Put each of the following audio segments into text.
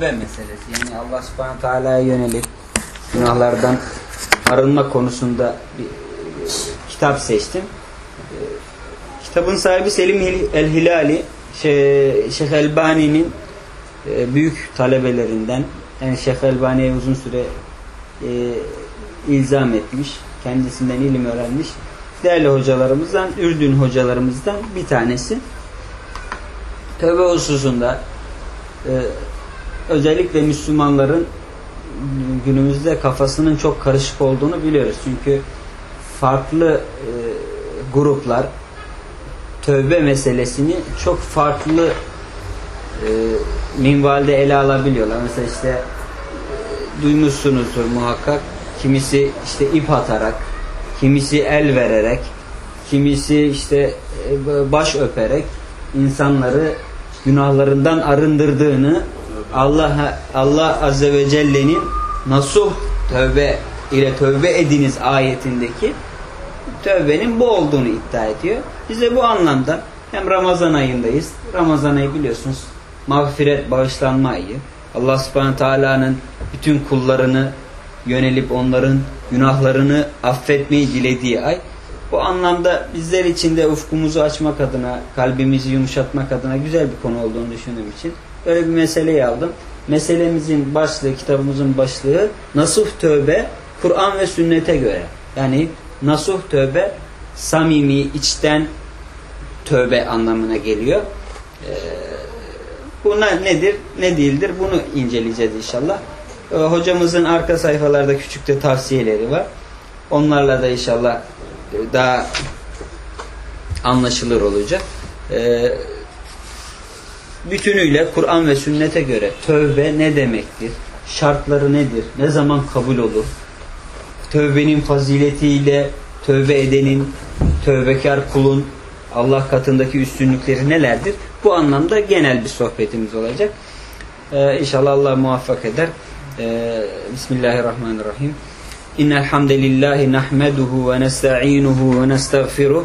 Ve meselesi yani Allah subhanahu teala'ya yönelik günahlardan arınma konusunda bir kitap seçtim. Ee, Kitabın sahibi Selim el-Hilali şey, Şeyh Elbani'nin e, büyük talebelerinden yani Şeyh Elbani'ye uzun süre e, ilzam etmiş. Kendisinden ilim öğrenmiş. Değerli hocalarımızdan, Ürdün hocalarımızdan bir tanesi. Tövbe hususunda e, özellikle Müslümanların günümüzde kafasının çok karışık olduğunu biliyoruz. Çünkü farklı e, gruplar tövbe meselesini çok farklı e, minvalde ele alabiliyorlar. Mesela işte e, duymuşsunuzdur muhakkak. Kimisi işte ip atarak, kimisi el vererek, kimisi işte e, baş öperek insanları günahlarından arındırdığını Allah Allah azze ve celle'nin nasuh tövbe ile tövbe ediniz ayetindeki tövbenin bu olduğunu iddia ediyor. Bize bu anlamda hem Ramazan ayındayız. Ramazan ayı biliyorsunuz mağfiret, bağışlanma ayı. Allah subhanahu teala'nın bütün kullarını yönelip onların günahlarını affetmeyi dilediği ay. Bu anlamda bizler için de ufkumuzu açmak adına, kalbimizi yumuşatmak adına güzel bir konu olduğunu düşündüğüm için böyle bir meseleyi aldım. Meselemizin başlığı, kitabımızın başlığı Nasuh Tövbe Kur'an ve sünnete göre. Yani nasuh tövbe samimi, içten tövbe anlamına geliyor. Ee, buna nedir, ne değildir bunu inceleyeceğiz inşallah. Ee, hocamızın arka sayfalarda küçük de tavsiyeleri var. Onlarla da inşallah daha anlaşılır olacak. Ee, bütünüyle Kur'an ve sünnete göre tövbe ne demektir? Şartları nedir? Ne zaman kabul olur? Tövbenin faziletiyle tövbe edenin, tövbekar kulun Allah katındaki üstünlükleri nelerdir? Bu anlamda genel bir sohbetimiz olacak. Ee, inşallah Allah muvaffak eder. Ee, Bismillahirrahmanirrahim. İnnel hamdelellahi nahmeduhu ve nesta'inuhu ve nestağfiruh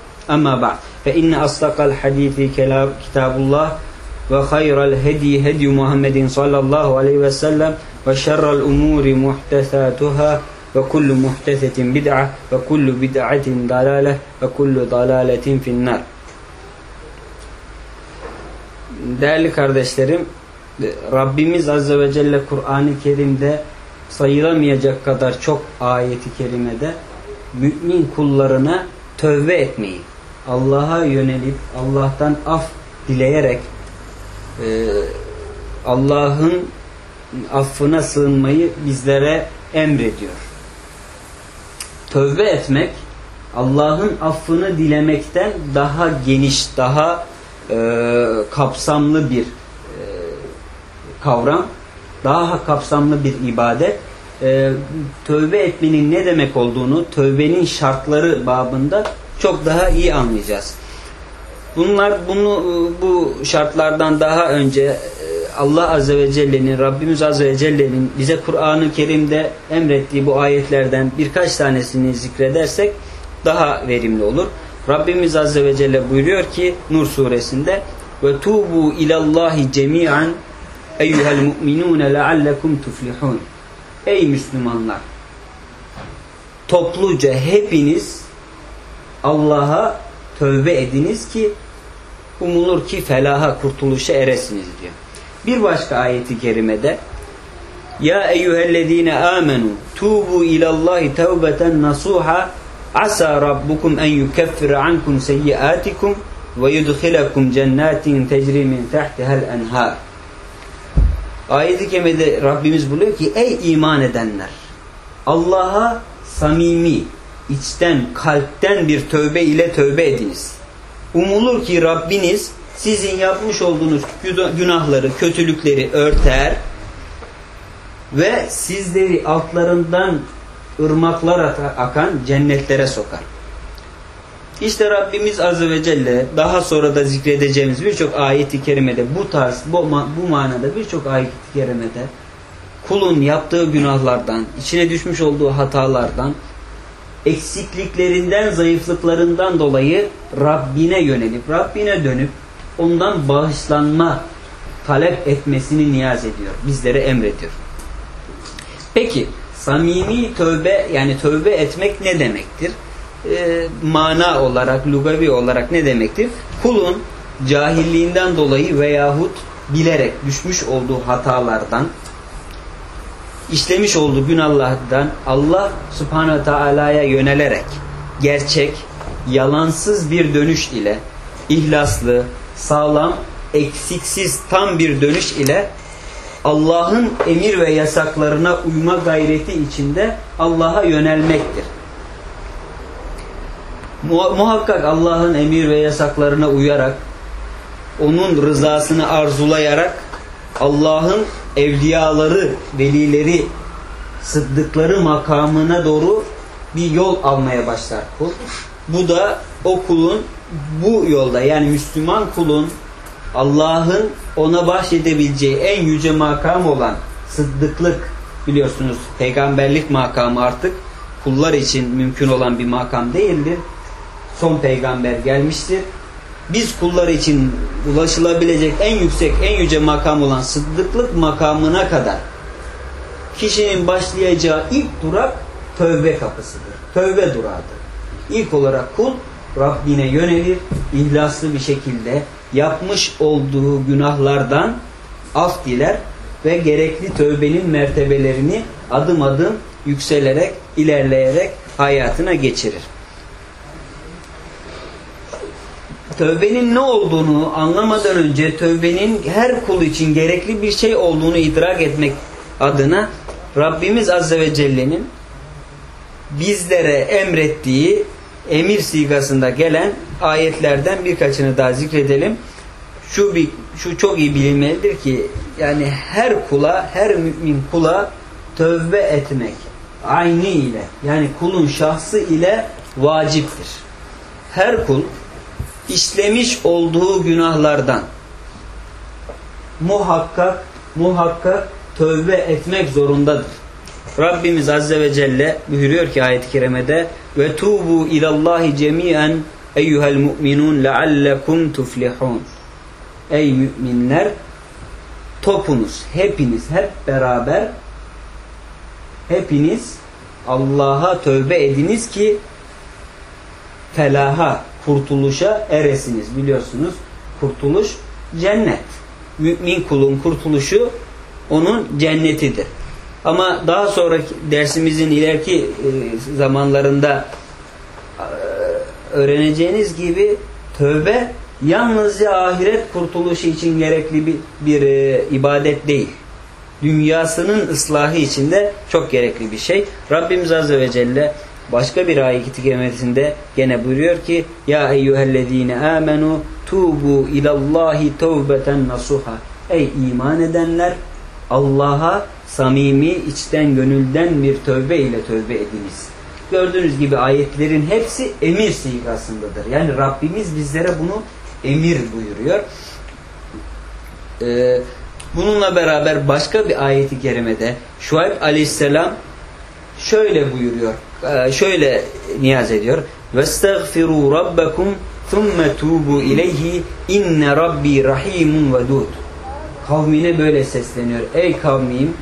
Amma ba'd. Fe inne asdaqal hadisi kitabullah ve hayral hedi hedi Muhammedin sallallahu aleyhi ve sellem ve şerrel umuri muhtesatuhâ ve kullu muhtesetin bid'a ve kullu bid'atin dalale ve kullu dalaletin finnar. Değerli kardeşlerim, Rabbimiz Azze ve Celle Kur'an-ı Kerim'de sayılamayacak kadar çok ayeti kerimede mümin kullarına tövbe etmeyi, Allah'a yönelip Allah'tan af dileyerek e, Allah'ın affına sığınmayı bizlere emrediyor. Tövbe etmek Allah'ın affını dilemekten daha geniş, daha e, kapsamlı bir e, kavram, daha kapsamlı bir ibadet. E, tövbe etmenin ne demek olduğunu, tövbenin şartları babında çok daha iyi anlayacağız. Bunlar bunu bu şartlardan daha önce Allah Azze ve Celle'nin, Rabbimiz Azze ve Celle'nin bize Kur'an-ı Kerim'de emrettiği bu ayetlerden birkaç tanesini zikredersek daha verimli olur. Rabbimiz Azze ve Celle buyuruyor ki Nur suresinde ve tubu ilallahi cemi'an eyyuhel mu'minune leallekum tuflihun Ey Müslümanlar topluca hepiniz Allah'a tövbe ediniz ki umulur ki felaha kurtuluşa eresiniz diyor. Bir başka ayeti kerimede Ya eyyühellezine amenu tubu ilallahi tevbeten nasuha Asa rabbukum en yukeffira ankum seyyiatikum ve yudkhilakum cennetin tecri min tahtiha'l enhar. Ayet-i kerimede Rabbimiz buluyor ki ey iman edenler Allah'a samimi, içten, kalpten bir tövbe ile tövbe ediniz. Umulur ki Rabbiniz sizin yapmış olduğunuz günahları, kötülükleri örter ve sizleri altlarından ırmaklar akan cennetlere sokar. İşte Rabbimiz Azze ve Celle daha sonra da zikredeceğimiz birçok ayet-i kerimede bu tarz, bu, bu manada birçok ayet-i kerimede kulun yaptığı günahlardan, içine düşmüş olduğu hatalardan, eksikliklerinden, zayıflıklarından dolayı Rabbine yönelip, Rabbine dönüp ondan bağışlanma talep etmesini niyaz ediyor. Bizlere emrediyor. Peki samimi tövbe yani tövbe etmek ne demektir? E, mana olarak, lugavi olarak ne demektir? Kulun cahilliğinden dolayı veyahut bilerek düşmüş olduğu hatalardan işlemiş olduğu günahlardan Allah subhanahu teala'ya yönelerek gerçek, yalansız bir dönüş ile ihlaslı, sağlam, eksiksiz tam bir dönüş ile Allah'ın emir ve yasaklarına uyma gayreti içinde Allah'a yönelmektir. Muhakkak Allah'ın emir ve yasaklarına uyarak, onun rızasını arzulayarak, Allah'ın evliyaları, velileri, sıddıkları makamına doğru bir yol almaya başlar kul. Bu da o kulun bu yolda yani Müslüman kulun Allah'ın ona bahşedebileceği en yüce makam olan sıddıklık biliyorsunuz peygamberlik makamı artık kullar için mümkün olan bir makam değildir. Son peygamber gelmiştir. Biz kullar için ulaşılabilecek en yüksek, en yüce makam olan sıddıklık makamına kadar kişinin başlayacağı ilk durak tövbe kapısıdır. Tövbe durağıdır. İlk olarak kul Rabbine yönelir, ihlaslı bir şekilde yapmış olduğu günahlardan af diler ve gerekli tövbenin mertebelerini adım adım yükselerek, ilerleyerek hayatına geçirir. Tövbenin ne olduğunu anlamadan önce tövbenin her kul için gerekli bir şey olduğunu idrak etmek adına Rabbimiz Azze ve Celle'nin bizlere emrettiği emir sigasında gelen ayetlerden birkaçını daha zikredelim. Şu bir şu çok iyi bilinmelidir ki yani her kula, her mümin kula tövbe etmek aynı ile yani kulun şahsı ile vaciptir. Her kul işlemiş olduğu günahlardan muhakkak muhakkak tövbe etmek zorundadır. Rabbimiz Azze ve Celle buyuruyor ki ayet-i kerimede ve tubu ilallahi cemiyen eyyuhel mu'minun leallekum tuflihun Ey müminler topunuz hepiniz hep beraber hepiniz Allah'a tövbe ediniz ki felaha kurtuluşa eresiniz biliyorsunuz kurtuluş cennet mümin kulun kurtuluşu onun cennetidir ama daha sonraki dersimizin ileriki e, zamanlarında e, öğreneceğiniz gibi tövbe yalnızca ahiret kurtuluşu için gerekli bir, bir e, ibadet değil. Dünyasının ıslahı için de çok gerekli bir şey. Rabbimiz Azze ve Celle başka bir ayet-i gene buyuruyor ki Ya eyyühellezine amenu tubu ilallahi tevbeten nasuha Ey iman edenler Allah'a samimi, içten gönülden bir tövbe ile tövbe ediniz. Gördüğünüz gibi ayetlerin hepsi emir sigasındadır. Yani Rabbimiz bizlere bunu emir buyuruyor. Ee, bununla beraber başka bir ayeti kerimede Şuayb aleyhisselam şöyle buyuruyor. E, şöyle niyaz ediyor. وَاسْتَغْفِرُوا رَبَّكُمْ ثُمَّ تُوبُوا اِلَيْهِ اِنَّ رَبِّي رَحِيمٌ وَدُودٌ Kavmine böyle sesleniyor. Ey kavmim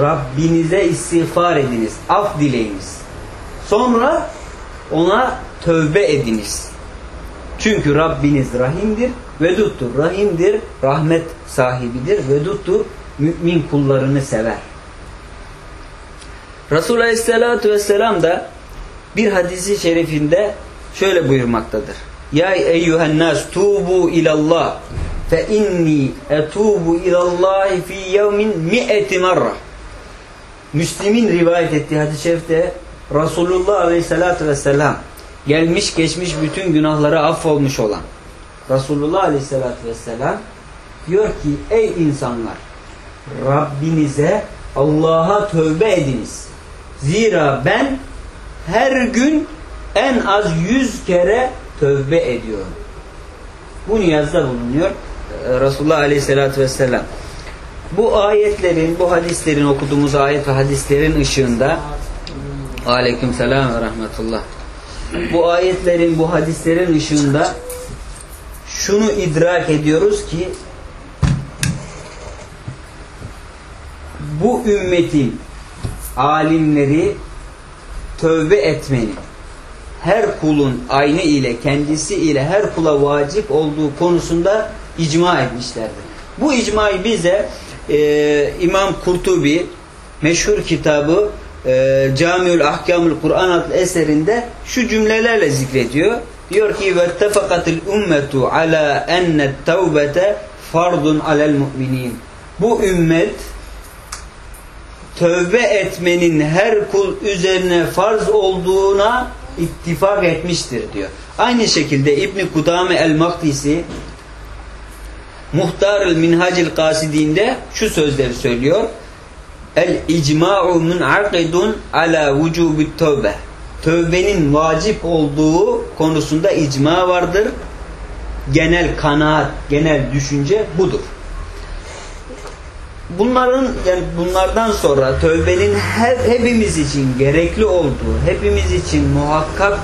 Rabbinize istiğfar ediniz. Af dileyiniz. Sonra ona tövbe ediniz. Çünkü Rabbiniz rahimdir, veduttur. Rahimdir, rahmet sahibidir, veduttur. Mümin kullarını sever. Resulullah Aleyhisselatü Vesselam da bir hadisi şerifinde şöyle buyurmaktadır. Ya eyyühen nas tubu ilallah fe inni etubu ilallahi fi yevmin mi'eti marra. Müslim'in rivayet ettiği hadis-i şerifte Resulullah Aleyhisselatü Vesselam gelmiş geçmiş bütün günahları affolmuş olan Resulullah Aleyhisselatü Vesselam diyor ki ey insanlar Rabbinize Allah'a tövbe ediniz. Zira ben her gün en az yüz kere tövbe ediyorum. Bu niyazda bulunuyor e, Resulullah Aleyhisselatü Vesselam. Bu ayetlerin, bu hadislerin okuduğumuz ayet ve hadislerin ışığında Aleyküm selam ve rahmetullah. Bu ayetlerin, bu hadislerin ışığında şunu idrak ediyoruz ki bu ümmetin alimleri tövbe etmeni her kulun aynı ile kendisi ile her kula vacip olduğu konusunda icma etmişlerdir. Bu icmayı bize e, İmam Kurtubi meşhur kitabı e, Camiül Ahkamül Kur'an adlı eserinde şu cümlelerle zikrediyor. Diyor ki vettefakatil ummetu ala enne tevbete fardun alel mu'minin. Bu ümmet tövbe etmenin her kul üzerine farz olduğuna ittifak etmiştir diyor. Aynı şekilde İbn Kudame el-Maktisi Muhtar el-Minhacil Kasidinde şu sözleri söylüyor. El icma'u mun'aqidun ala vücubit tövbe. Tövbenin vacip olduğu konusunda icma vardır. Genel kanaat, genel düşünce budur. Bunların yani bunlardan sonra tövbenin her, hepimiz için gerekli olduğu, hepimiz için muhakkak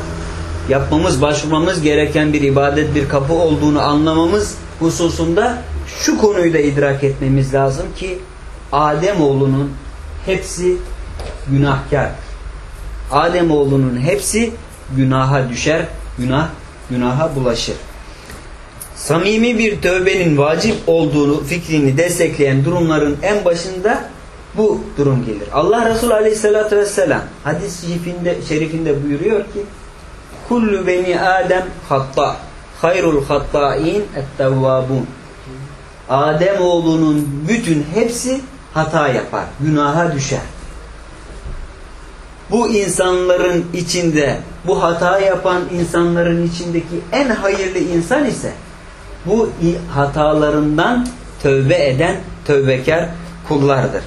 yapmamız, başvurmamız gereken bir ibadet, bir kapı olduğunu anlamamız hususunda şu konuyu da idrak etmemiz lazım ki Ademoğlunun hepsi günahkar. Ademoğlunun hepsi günaha düşer, günah günaha bulaşır. Samimi bir tövbenin vacip olduğunu fikrini destekleyen durumların en başında bu durum gelir. Allah Resulü Aleyhisselatü Vesselam hadis şerifinde, şerifinde buyuruyor ki Kullu beni Adem hatta hayrul hatta'in ettevvabun Adem oğlunun bütün hepsi hata yapar, günaha düşer. Bu insanların içinde, bu hata yapan insanların içindeki en hayırlı insan ise bu hatalarından tövbe eden tövbekar kullardır.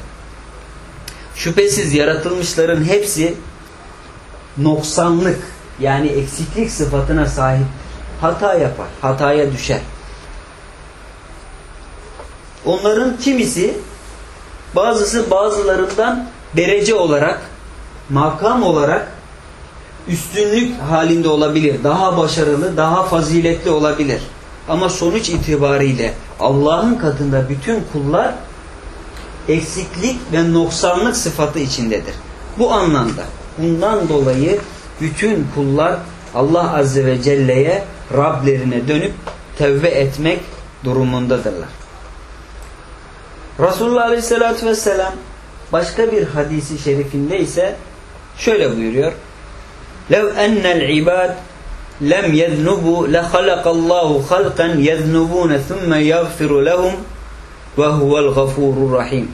Şüphesiz yaratılmışların hepsi noksanlık yani eksiklik sıfatına sahip. Hata yapar, hataya düşer. Onların kimisi bazısı bazılarından derece olarak, makam olarak üstünlük halinde olabilir. Daha başarılı, daha faziletli olabilir. Ama sonuç itibariyle Allah'ın katında bütün kullar eksiklik ve noksanlık sıfatı içindedir. Bu anlamda bundan dolayı bütün kullar Allah Azze ve Celle'ye Rablerine dönüp tevbe etmek durumundadırlar. Resulullah Aleyhisselatü Vesselam başka bir hadisi şerifinde ise şöyle buyuruyor. لَوْ اَنَّ الْعِبَادِ lem yeznubu le halakallahu halkan yeznubune thumme yagfiru lehum ve huvel gafurur rahim.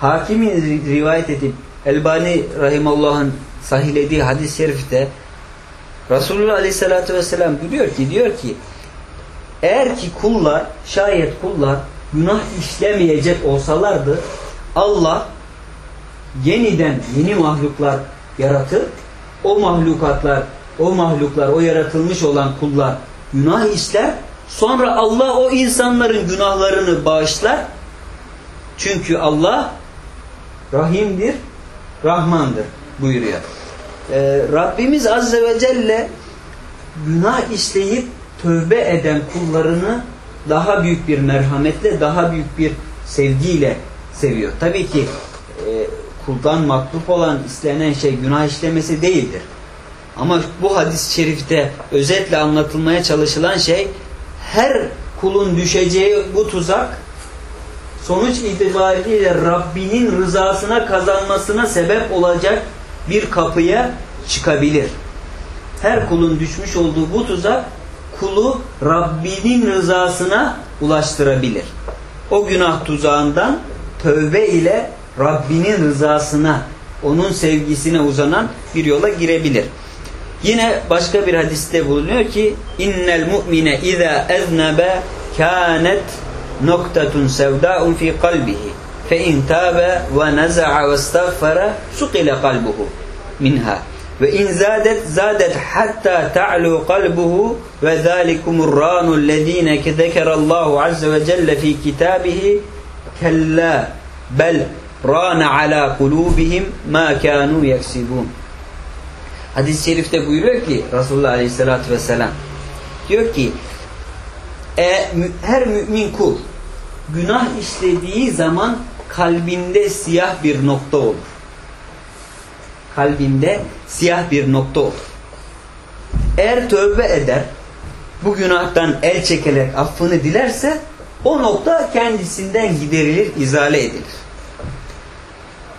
Hakimin rivayet edip Elbani Rahimullah'ın sahilediği hadis-i şerifte Resulullah Aleyhisselatü Vesselam biliyor ki diyor ki eğer ki kullar şayet kullar günah işlemeyecek olsalardı Allah yeniden yeni mahluklar yaratır o mahlukatlar o mahluklar, o yaratılmış olan kullar günah işler. Sonra Allah o insanların günahlarını bağışlar. Çünkü Allah rahimdir, rahmandır buyuruyor. Ee, Rabbimiz Azze ve Celle günah işleyip tövbe eden kullarını daha büyük bir merhametle, daha büyük bir sevgiyle seviyor. Tabii ki e, kuldan makluf olan istenen şey günah işlemesi değildir. Ama bu hadis-i şerifte özetle anlatılmaya çalışılan şey her kulun düşeceği bu tuzak sonuç itibariyle Rabbinin rızasına kazanmasına sebep olacak bir kapıya çıkabilir. her kulun düşmüş olduğu bu tuzak kulu Rabbinin rızasına ulaştırabilir. O günah tuzağından tövbe ile Rabbinin rızasına, onun sevgisine uzanan bir yola girebilir. Yine başka bir hadiste bulunuyor ki innel mu'mine iza eznebe kânet noktatun sevda'un fi kalbihi. Fe in tabe ve neza'a ve estağfara sukile kalbuhu minha ve in zadet zadet hatta ta'lu kalbuhu ve zalikumur ranul lezine zekerallahu azze ve celle fi kitabihi kella bel rana ala kulubihim ma kanu yeksibun Hadis-i şerifte buyuruyor ki Resulullah Aleyhisselatü Vesselam diyor ki e, her mümin kul günah işlediği zaman kalbinde siyah bir nokta olur. Kalbinde siyah bir nokta olur. Eğer tövbe eder bu günahtan el çekerek affını dilerse o nokta kendisinden giderilir, izale edilir.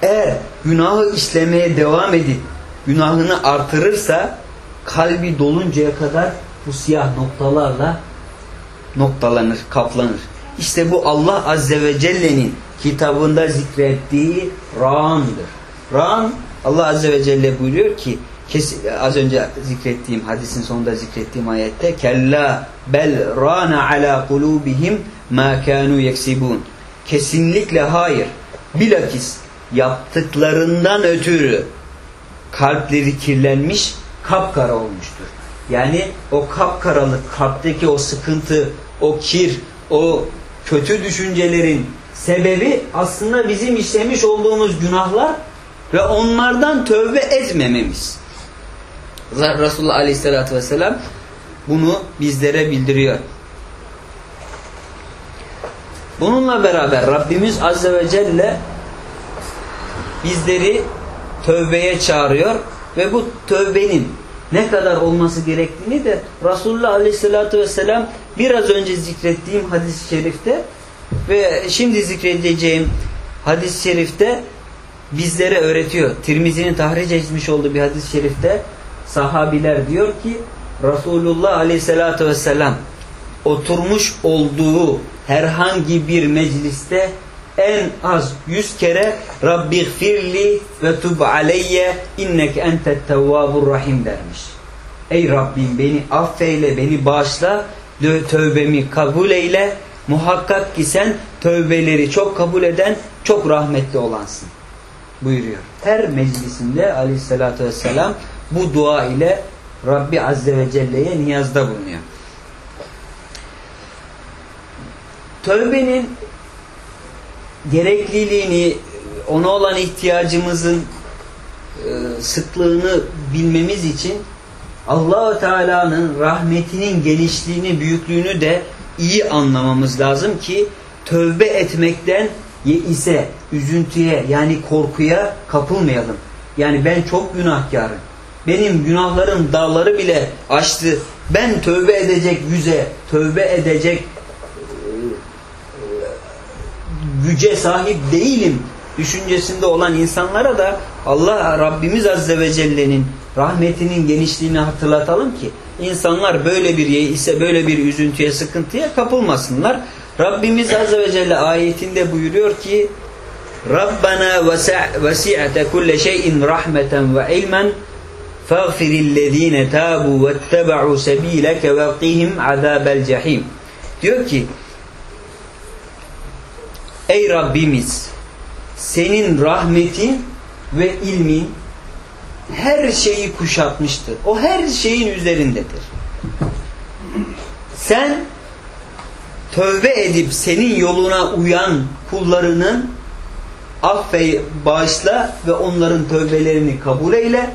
Eğer günahı işlemeye devam edip günahını artırırsa kalbi doluncaya kadar bu siyah noktalarla noktalanır, kaplanır. İşte bu Allah Azze ve Celle'nin kitabında zikrettiği rağandır. Rağan Allah Azze ve Celle buyuruyor ki az önce zikrettiğim hadisin sonunda zikrettiğim ayette kella bel rana ala kulubihim ma kanu yeksibun kesinlikle hayır bilakis yaptıklarından ötürü kalpleri kirlenmiş kapkara olmuştur. Yani o kapkaralık kalpteki o sıkıntı o kir o kötü düşüncelerin sebebi aslında bizim işlemiş olduğumuz günahlar ve onlardan tövbe etmememiz. Resulullah Aleyhisselatü Vesselam bunu bizlere bildiriyor. Bununla beraber Rabbimiz Azze ve Celle bizleri tövbeye çağırıyor ve bu tövbenin ne kadar olması gerektiğini de Resulullah Aleyhisselatü Vesselam biraz önce zikrettiğim hadis-i şerifte ve şimdi zikredeceğim hadis-i şerifte bizlere öğretiyor. Tirmizi'nin tahric etmiş olduğu bir hadis-i şerifte sahabiler diyor ki Resulullah Aleyhisselatü Vesselam oturmuş olduğu herhangi bir mecliste en az yüz kere Rabbi gfirli ve tub aleyye inneke entet tevvabur rahim dermiş. Ey Rabbim beni affeyle, beni bağışla, tövbemi kabul eyle. Muhakkak ki sen tövbeleri çok kabul eden, çok rahmetli olansın. Buyuruyor. Her meclisinde aleyhissalatü vesselam bu dua ile Rabbi Azze ve Celle'ye niyazda bulunuyor. Tövbenin gerekliliğini, ona olan ihtiyacımızın e, sıklığını bilmemiz için allah Teala'nın rahmetinin genişliğini, büyüklüğünü de iyi anlamamız lazım ki tövbe etmekten ise üzüntüye yani korkuya kapılmayalım. Yani ben çok günahkarım. Benim günahlarım dağları bile aştı. Ben tövbe edecek yüze, tövbe edecek güce sahip değilim düşüncesinde olan insanlara da Allah Rabbimiz Azze ve Celle'nin rahmetinin genişliğini hatırlatalım ki insanlar böyle bir ise böyle bir üzüntüye sıkıntıya kapılmasınlar. Rabbimiz Azze ve Celle ayetinde buyuruyor ki Rabbana vesi'ate kulle şeyin rahmeten ve ilmen fagfirillezine tabu vettebe'u sebileke ve qihim azabel cehim diyor ki Ey Rabbimiz senin rahmetin ve ilmin her şeyi kuşatmıştır. O her şeyin üzerindedir. Sen tövbe edip senin yoluna uyan kullarının affe bağışla ve onların tövbelerini kabul eyle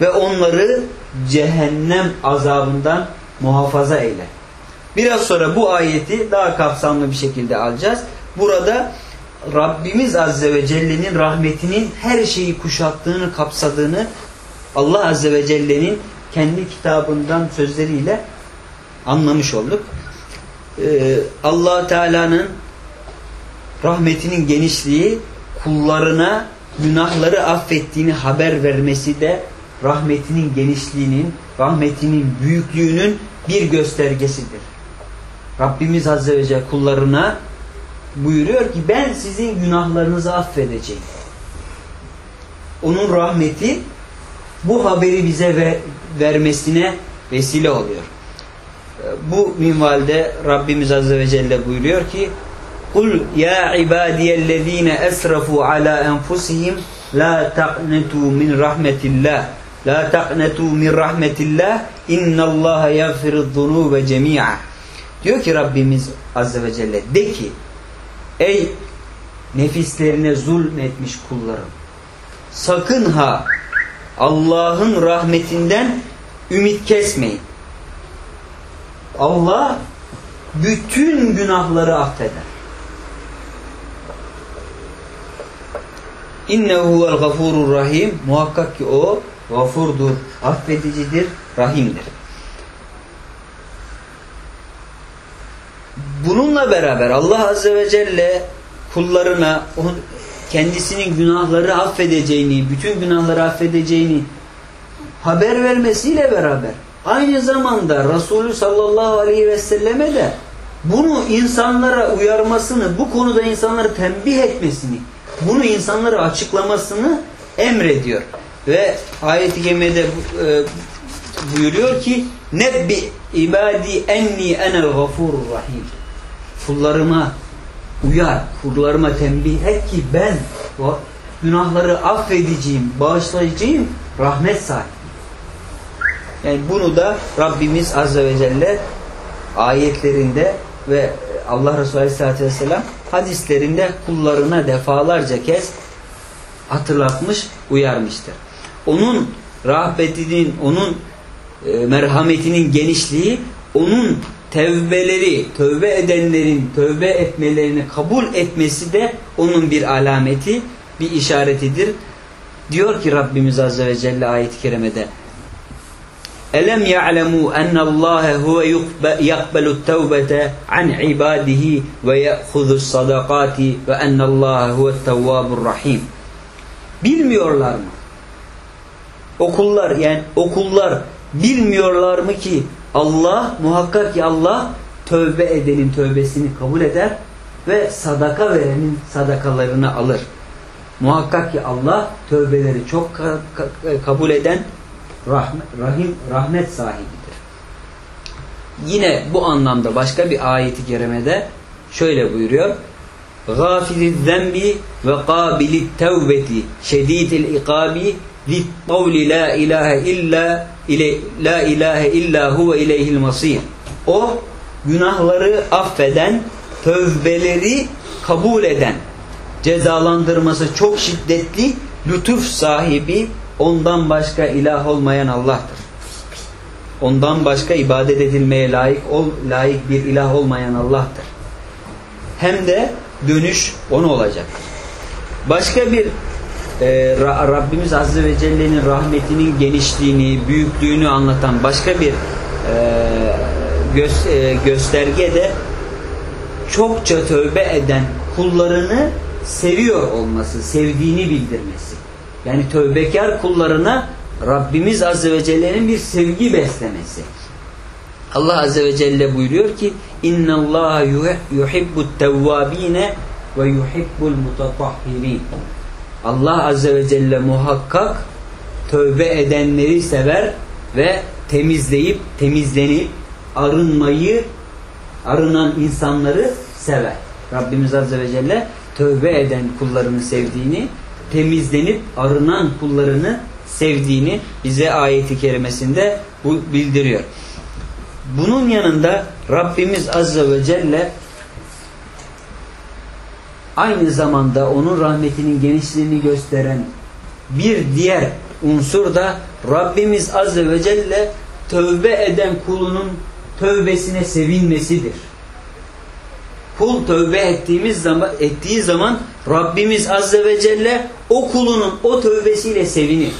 ve onları cehennem azabından muhafaza eyle. Biraz sonra bu ayeti daha kapsamlı bir şekilde alacağız. Burada Rabbimiz Azze ve Celle'nin rahmetinin her şeyi kuşattığını, kapsadığını Allah Azze ve Celle'nin kendi kitabından sözleriyle anlamış olduk. Ee, allah Teala'nın rahmetinin genişliği kullarına günahları affettiğini haber vermesi de rahmetinin genişliğinin, rahmetinin büyüklüğünün bir göstergesidir. Rabbimiz Azze ve Celle kullarına buyuruyor ki ben sizin günahlarınızı affedeceğim. Onun rahmeti bu haberi bize ver, vermesine vesile oluyor. Bu minvalde Rabbimiz Azze ve Celle buyuruyor ki Kul ya ibadiyellezine esrafu ala enfusihim la taqnetu min rahmetillah la taqnetu min rahmetillah innallaha yaghfiru'z zunube cemi'a Diyor ki Rabbimiz Azze ve Celle de ki ey nefislerine zulmetmiş kullarım sakın ha Allah'ın rahmetinden ümit kesmeyin. Allah bütün günahları affeder. İnnehu huvel gafurur rahim. Muhakkak ki o gafurdur, affedicidir, rahimdir. Bununla beraber Allah Azze ve Celle kullarına kendisinin günahları affedeceğini, bütün günahları affedeceğini haber vermesiyle beraber aynı zamanda Resulü sallallahu aleyhi ve selleme de bunu insanlara uyarmasını, bu konuda insanları tembih etmesini, bunu insanlara açıklamasını emrediyor. Ve ayet-i kerimede e, buyuruyor ki Nebbi ibadi enni enel gafurur rahim. Kullarıma uyar, kullarıma tembih et ki ben o günahları affedeceğim, bağışlayacağım, rahmet sahibi. Yani bunu da Rabbimiz Azze ve Celle ayetlerinde ve Allah Resulü Aleyhisselatü Vesselam hadislerinde kullarına defalarca kez hatırlatmış, uyarmıştır. Onun rahmetinin, onun e, merhametinin genişliği, onun tevbeleri, tövbe edenlerin tövbe etmelerini kabul etmesi de onun bir alameti, bir işaretidir. Diyor ki Rabbimiz Azze ve Celle ayet-i kerimede Elem ya'lemu ennallaha huve yakbelu tevbete an ibadihi ve ya'khudus sadakati ve ennallaha huve tevvabur rahim. Bilmiyorlar mı? Okullar yani okullar bilmiyorlar mı ki Allah muhakkak ki Allah tövbe edenin tövbesini kabul eder ve sadaka verenin sadakalarını alır. Muhakkak ki Allah tövbeleri çok kabul eden rahmet, rahim, rahmet sahibidir. Yine bu anlamda başka bir ayeti kerimede şöyle buyuruyor. غافر الذنب وقابل التوبة شديد الإقاب ذي الطول لا إله ile la ilahe illa huve ileyhil masir. O günahları affeden, tövbeleri kabul eden, cezalandırması çok şiddetli, lütuf sahibi, ondan başka ilah olmayan Allah'tır. Ondan başka ibadet edilmeye layık, ol, layık bir ilah olmayan Allah'tır. Hem de dönüş onu olacaktır. Başka bir e, Rabbimiz Azze ve Celle'nin rahmetinin genişliğini, büyüklüğünü anlatan başka bir e, gö e, gösterge de çokça tövbe eden kullarını seviyor olması, sevdiğini bildirmesi. Yani tövbekar kullarına Rabbimiz Azze ve Celle'nin bir sevgi beslemesi. Allah Azze ve Celle buyuruyor ki اِنَّ اللّٰهَ يُحِبُّ التَّوَّاب۪ينَ وَيُحِبُّ الْمُتَطَحِّر۪ينَ Allah Azze ve Celle muhakkak tövbe edenleri sever ve temizleyip temizlenip arınmayı arınan insanları sever. Rabbimiz Azze ve Celle tövbe eden kullarını sevdiğini, temizlenip arınan kullarını sevdiğini bize ayeti kerimesinde bu bildiriyor. Bunun yanında Rabbimiz Azze ve Celle aynı zamanda onun rahmetinin genişliğini gösteren bir diğer unsur da Rabbimiz Azze ve Celle tövbe eden kulunun tövbesine sevinmesidir. Kul tövbe ettiğimiz zaman ettiği zaman Rabbimiz Azze ve Celle o kulunun o tövbesiyle sevinir.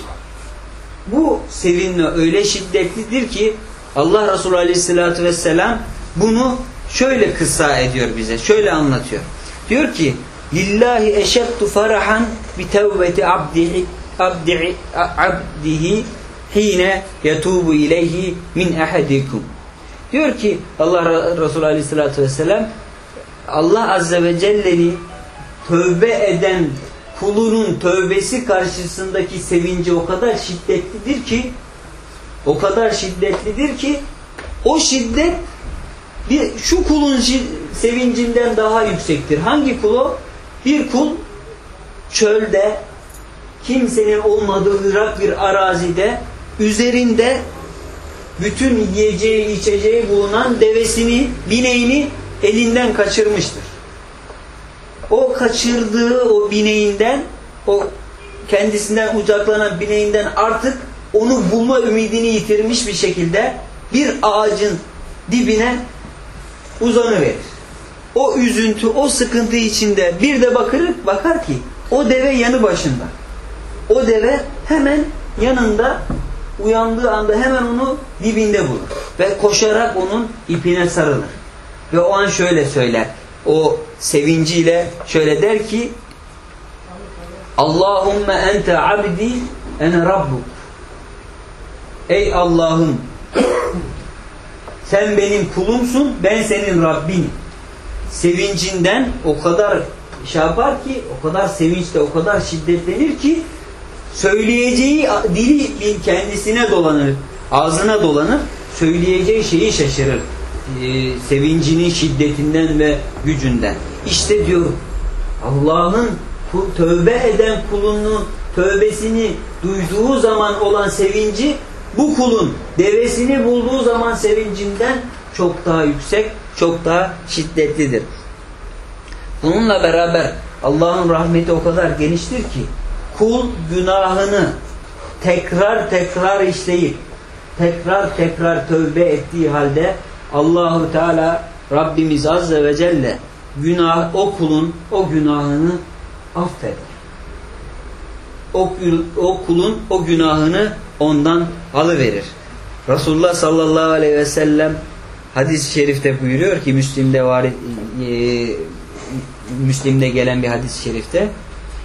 Bu sevinme öyle şiddetlidir ki Allah Resulü Aleyhisselatü Vesselam bunu şöyle kısa ediyor bize. Şöyle anlatıyor. Diyor ki lillahi eşeddu farahan bi tevbeti abdihi abdihi, abdihi hine yetubu ileyhi min ahadikum. Diyor ki Allah Resulü Aleyhisselatü Vesselam Allah Azze ve Celle'ni tövbe eden kulunun tövbesi karşısındaki sevinci o kadar şiddetlidir ki o kadar şiddetlidir ki o şiddet bir şu kulun sevincinden daha yüksektir. Hangi kul o? Bir kul çölde kimsenin olmadığı ırak bir arazide üzerinde bütün yiyeceği içeceği bulunan devesini, bineğini elinden kaçırmıştır. O kaçırdığı o bineğinden, o kendisinden uzaklanan bineğinden artık onu bulma ümidini yitirmiş bir şekilde bir ağacın dibine uzanıverir. O üzüntü, o sıkıntı içinde bir de bakır, bakar ki o deve yanı başında. O deve hemen yanında uyandığı anda hemen onu dibinde bulur. Ve koşarak onun ipine sarılır. Ve o an şöyle söyler. O sevinciyle şöyle der ki Allahümme ente abdi ene rabbuk. Ey Allah'ım sen benim kulumsun ben senin Rabbinim. Sevincinden o kadar şey yapar ki o kadar sevinçle o kadar şiddetlenir ki söyleyeceği dili kendisine dolanır, ağzına dolanır, söyleyeceği şeyi şaşırır. Ee, sevincinin şiddetinden ve gücünden. İşte diyor Allah'ın tövbe eden kulunun tövbesini duyduğu zaman olan sevinci bu kulun devesini bulduğu zaman sevincinden çok daha yüksek, çok daha şiddetlidir. Bununla beraber Allah'ın rahmeti o kadar geniştir ki kul günahını tekrar tekrar işleyip tekrar tekrar tövbe ettiği halde Allahu Teala Rabbimiz Azze ve Celle günah o kulun o günahını affeder. O, o kulun o günahını ondan alıverir. Resulullah sallallahu aleyhi ve sellem hadis-i şerifte buyuruyor ki Müslim'de var e, Müslim'de gelen bir hadis-i şerifte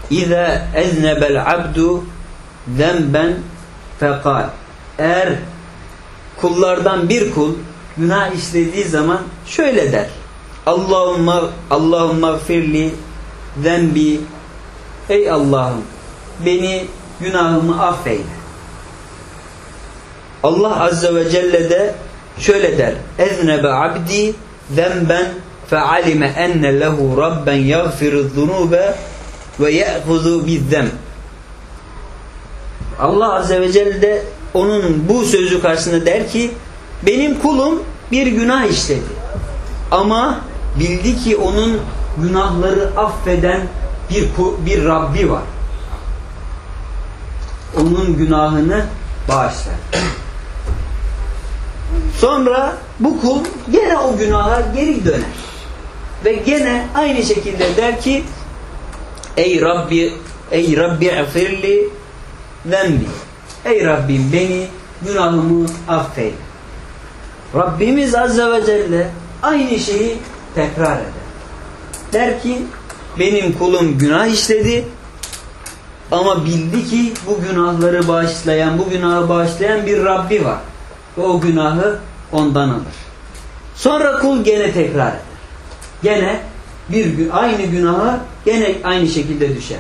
İza eznebel abdu zenben fekal eğer kullardan bir kul günah işlediği zaman şöyle der Allahümme Allahümme firli zenbi ey Allah'ım beni günahımı affeyle. Allah Azze ve Celle de şöyle der eznebe abdi zenben fealime enne lehu rabben yagfiru zunube ve ye'huzu bizzem. Allah Azze ve Celle de onun bu sözü karşısında der ki benim kulum bir günah işledi. Ama bildi ki onun günahları affeden bir, bir Rabbi var. Onun günahını bağışlar. Sonra bu kul gene o günaha geri döner. Ve gene aynı şekilde der ki Ey Rabbi Ey Rabbi afirli zembi Ey Rabbim beni günahımı affeyle. Rabbimiz Azze ve Celle aynı şeyi tekrar eder. Der ki benim kulum günah işledi ama bildi ki bu günahları bağışlayan, bu günahı bağışlayan bir Rabbi var Ve o günahı ondan alır. Sonra kul gene tekrar eder. Gene bir gün aynı günaha gene aynı şekilde düşer.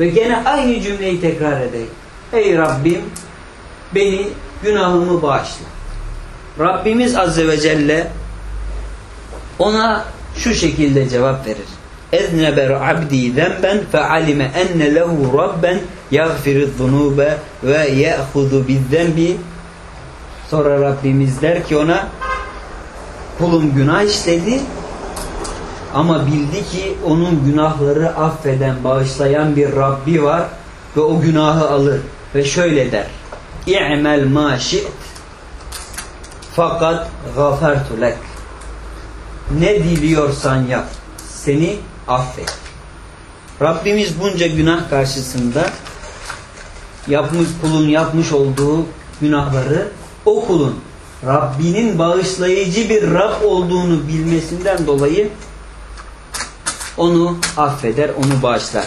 Ve gene aynı cümleyi tekrar edeyim. Ey Rabbim beni günahımı bağışla. Rabbimiz Azze ve Celle ona şu şekilde cevap verir. اَذْنَبَرْ عَبْدِي ذَنْبًا فَعَلِمَ اَنَّ لَهُ رَبًّا يَغْفِرُ الذُّنُوبَ وَيَأْخُذُ بِالذَّنْبِ Sonra Rabbimiz der ki ona kulum günah işledi ama bildi ki onun günahları affeden, bağışlayan bir Rabbi var ve o günahı alır. Ve şöyle der. İ'mel ma şi't fakat gafertu lek. Ne diliyorsan yap. Seni affet. Rabbimiz bunca günah karşısında yapmış, kulun yapmış olduğu günahları o kulun Rabbinin bağışlayıcı bir Rab olduğunu bilmesinden dolayı onu affeder, onu bağışlar.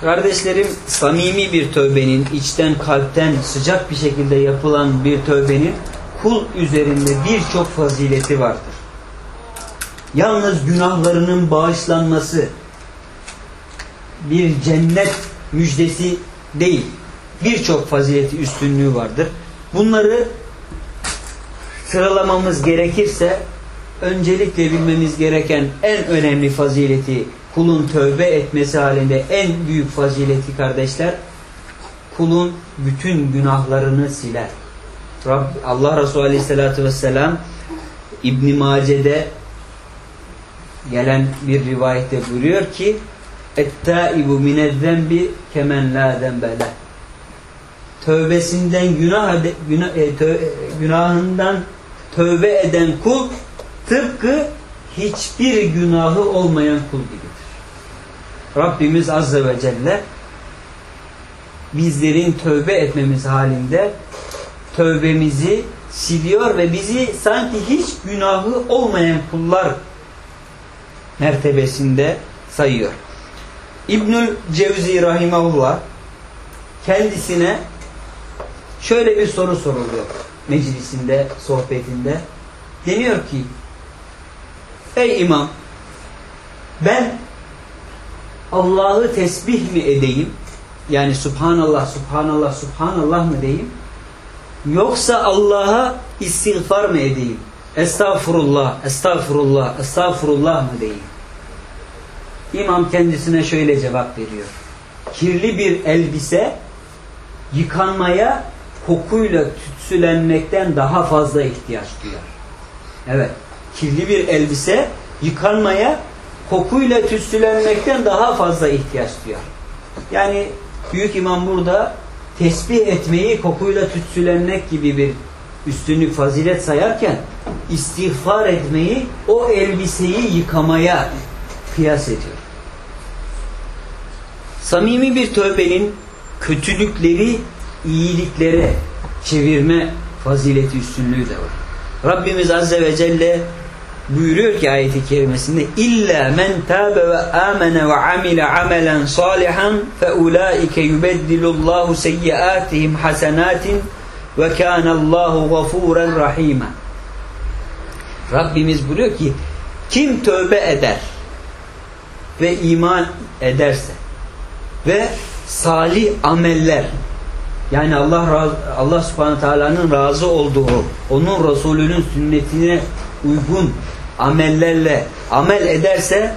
Kardeşlerim samimi bir tövbenin, içten kalpten sıcak bir şekilde yapılan bir tövbenin kul üzerinde birçok fazileti vardır. Yalnız günahlarının bağışlanması bir cennet müjdesi değil. Birçok fazileti üstünlüğü vardır. Bunları sıralamamız gerekirse öncelikle bilmemiz gereken en önemli fazileti kulun tövbe etmesi halinde en büyük fazileti kardeşler kulun bütün günahlarını siler. Rab, Allah Resulü Aleyhisselatü Vesselam İbn Mace'de gelen bir rivayette buyuruyor ki ettaibu minezzembi kemen la zembele tövbesinden günah, günah e, tö, günahından tövbe eden kul tıpkı hiçbir günahı olmayan kul gibidir. Rabbimiz Azze ve Celle bizlerin tövbe etmemiz halinde tövbemizi siliyor ve bizi sanki hiç günahı olmayan kullar mertebesinde sayıyor. İbnül Cevzi Rahimahullah kendisine şöyle bir soru soruluyor meclisinde, sohbetinde. Deniyor ki Ey imam ben Allah'ı tesbih mi edeyim? Yani Subhanallah, Subhanallah, Subhanallah mı diyeyim? Yoksa Allah'a istiğfar mı edeyim? Estağfurullah, estağfurullah, estağfurullah mı diyeyim? İmam kendisine şöyle cevap veriyor. Kirli bir elbise yıkanmaya kokuyla tütsülenmekten daha fazla ihtiyaç duyar. Evet, kirli bir elbise yıkanmaya kokuyla tütsülenmekten daha fazla ihtiyaç duyar. Yani Büyük İmam burada tesbih etmeyi kokuyla tütsülenmek gibi bir üstünlük fazilet sayarken istiğfar etmeyi o elbiseyi yıkamaya kıyas ediyor. Samimi bir tövbenin kötülükleri iyiliklere çevirme fazileti üstünlüğü de var. Rabbimiz Azze ve Celle buyuruyor ki ayeti kerimesinde illa men tabe ve amene ve amile amelen salihan fe ulaike yubeddilullahu seyyiatihim hasenatin ve kânallahu gafuren rahima Rabbimiz buyuruyor ki kim tövbe eder ve iman ederse ve salih ameller yani Allah Allah Subhanahu Teala'nın razı olduğu, onun Resulünün sünnetine uygun amellerle amel ederse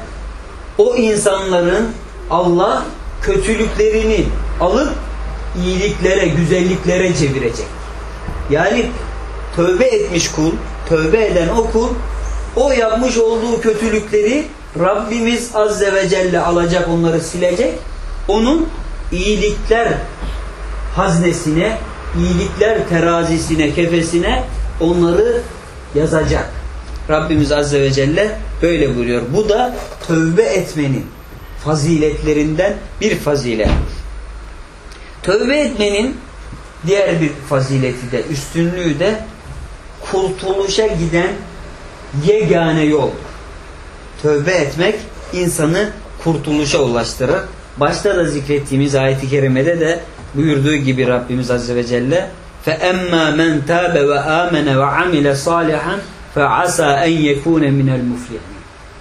o insanların Allah kötülüklerini alıp iyiliklere, güzelliklere çevirecek. Yani tövbe etmiş kul, tövbe eden o kul o yapmış olduğu kötülükleri Rabbimiz Azze ve Celle alacak onları silecek. Onun iyilikler haznesine, iyilikler terazisine, kefesine onları yazacak. Rabbimiz Azze ve Celle böyle buyuruyor. Bu da tövbe etmenin faziletlerinden bir fazilet. Tövbe etmenin diğer bir fazileti de, üstünlüğü de kurtuluşa giden yegane yol. Tövbe etmek insanı kurtuluşa ulaştırır. Başta da zikrettiğimiz ayeti kerimede de buyurduğu gibi Rabbimiz Azze ve Celle فَاَمَّا مَنْ تَابَ وَآمَنَ وَعَمِلَ صَالِحًا فَعَسَى اَنْ يَكُونَ مِنَ الْمُفْلِحِينَ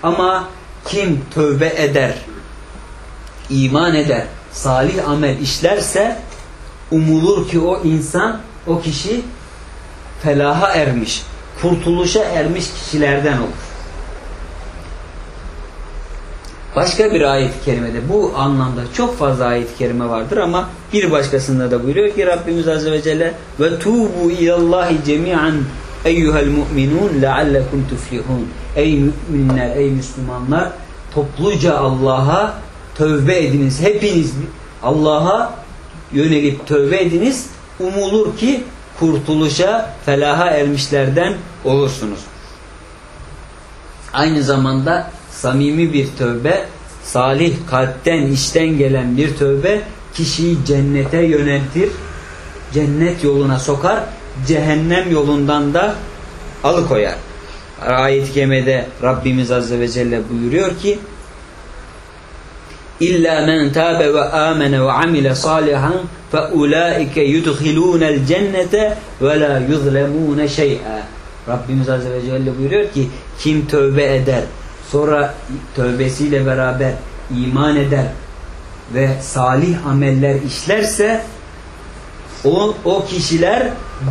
Ama kim tövbe eder, iman eder, salih amel işlerse umulur ki o insan, o kişi felaha ermiş, kurtuluşa ermiş kişilerden olur. Başka bir ayet-i kerimede bu anlamda çok fazla ayet-i kerime vardır ama bir başkasında da buyuruyor ki Rabbimiz Azze ve Celle ve tubu ilallahi cemi'an eyyuhel mu'minun leallekum tuflihun. Ey müminler ey Müslümanlar topluca Allah'a tövbe ediniz hepiniz. Allah'a yönelip tövbe ediniz umulur ki kurtuluşa felaha ermişlerden olursunuz. Aynı zamanda samimi bir tövbe, salih kalpten, içten gelen bir tövbe kişiyi cennete yöneltir, cennet yoluna sokar, cehennem yolundan da alıkoyar. Ayet-i Kerimede Rabbimiz Azze ve Celle buyuruyor ki İlla men tabe ve amene ve amile salihan fe ulaike yudhilunel cennete ve la yuzlemune şey'a. Rabbimiz Azze ve Celle buyuruyor ki kim tövbe eder sonra tövbesiyle beraber iman eder ve salih ameller işlerse o, o kişiler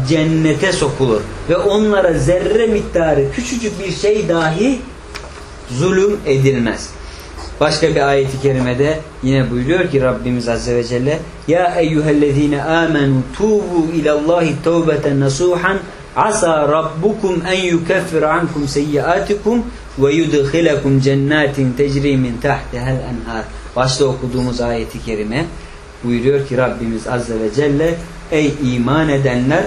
cennete sokulur ve onlara zerre miktarı küçücük bir şey dahi zulüm edilmez. Başka bir ayeti kerimede yine buyuruyor ki Rabbimiz Azze ve Celle Ya eyyühellezine amenu tubu ilallahi tevbeten nasuhan asa rabbukum en yukeffir ankum seyyiatikum ve yudkhilakum cennetin tecri min tahtihel enhar. Başta okuduğumuz ayeti kerime buyuruyor ki Rabbimiz Azze ve Celle Ey iman edenler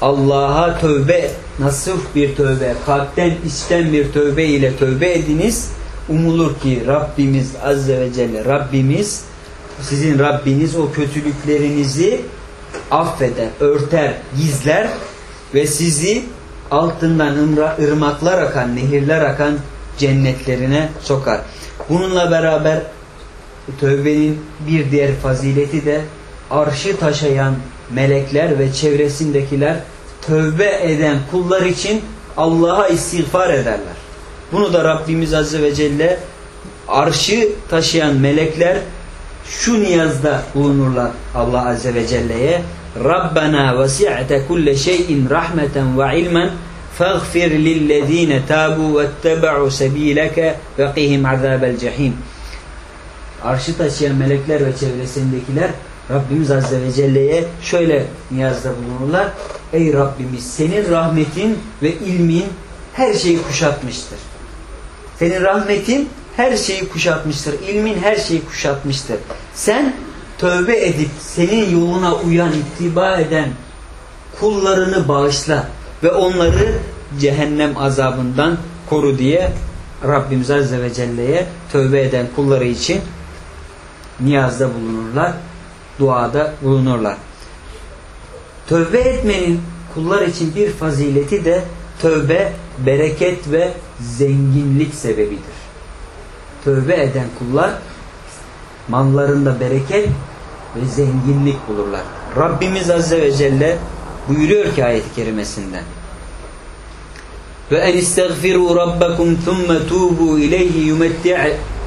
Allah'a tövbe, nasuh bir tövbe, kalpten içten bir tövbe ile tövbe ediniz. Umulur ki Rabbimiz Azze ve Celle, Rabbimiz, sizin Rabbiniz o kötülüklerinizi affeder, örter, gizler ve sizi altından ırmaklar akan, nehirler akan cennetlerine sokar. Bununla beraber tövbenin bir diğer fazileti de arşı taşıyan melekler ve çevresindekiler tövbe eden kullar için Allah'a istiğfar ederler. Bunu da Rabbimiz Azze ve Celle arşı taşıyan melekler şu niyazda bulunurlar Allah Azze ve Celle'ye Rabbena vasi'te kulle şeyin rahmeten ve ilmen lillezine tabu vettebe'u sebileke ve qihim azabel cehim Arşı taşıyan melekler ve çevresindekiler Rabbimiz Azze ve Celle'ye şöyle niyazda bulunurlar. Ey Rabbimiz senin rahmetin ve ilmin her şeyi kuşatmıştır. Senin rahmetin her şeyi kuşatmıştır. İlmin her şeyi kuşatmıştır. Sen tövbe edip senin yoluna uyan, ittiba eden kullarını bağışla ve onları cehennem azabından koru diye Rabbimiz Azze ve Celle'ye tövbe eden kulları için niyazda bulunurlar duada bulunurlar. Tövbe etmenin kullar için bir fazileti de tövbe bereket ve zenginlik sebebidir. Tövbe eden kullar mallarında bereket ve zenginlik bulurlar. Rabbimiz Azze ve Celle buyuruyor ki ayet-i kerimesinden ve en istagfiru rabbakum thumma tubu ileyhi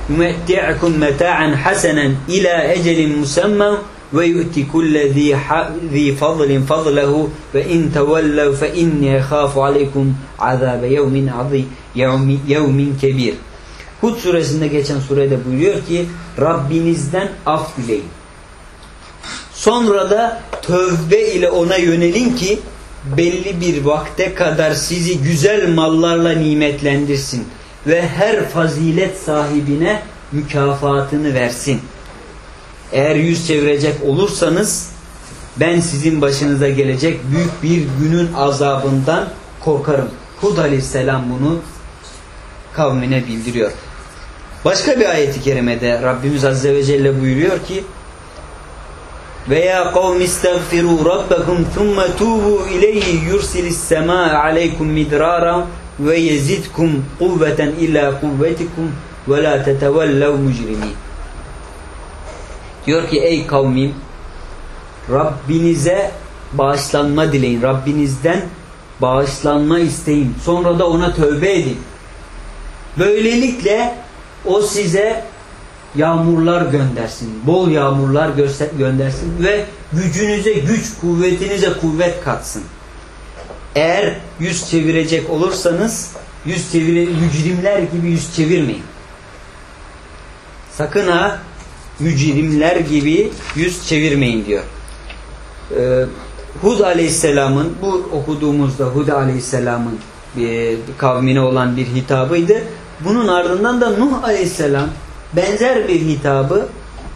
yumetti'akum meta'an hasanen ila ecelin musamman ve yu'ti kulle zi fadlin fadlehu ve in tevellev fe inni ekhafu aleykum azabe yevmin azim yevmin kebir. Hud suresinde geçen surede buyuruyor ki Rabbinizden af dileyin. Sonra da tövbe ile ona yönelin ki belli bir vakte kadar sizi güzel mallarla nimetlendirsin ve her fazilet sahibine mükafatını versin. Eğer yüz çevirecek olursanız ben sizin başınıza gelecek büyük bir günün azabından korkarım. Hud aleyhisselam bunu kavmine bildiriyor. Başka bir ayeti kerimede Rabbimiz Azze ve Celle buyuruyor ki veya kavm istagfiru rabbakum thumma tubu ileyhi yursilis semaa aleykum midrara ve yezidkum kuvveten ila kuvvetikum ve la tetevellev mücrimin Diyor ki ey kavmim Rabbinize bağışlanma dileyin. Rabbinizden bağışlanma isteyin. Sonra da ona tövbe edin. Böylelikle o size yağmurlar göndersin. Bol yağmurlar göndersin ve gücünüze güç, kuvvetinize kuvvet katsın. Eğer yüz çevirecek olursanız yüz çevire, mücrimler gibi yüz çevirmeyin. Sakın ha mücrimler gibi yüz çevirmeyin diyor. Ee, Hud aleyhisselamın bu okuduğumuzda Hud aleyhisselamın bir kavmine olan bir hitabıydı. Bunun ardından da Nuh aleyhisselam benzer bir hitabı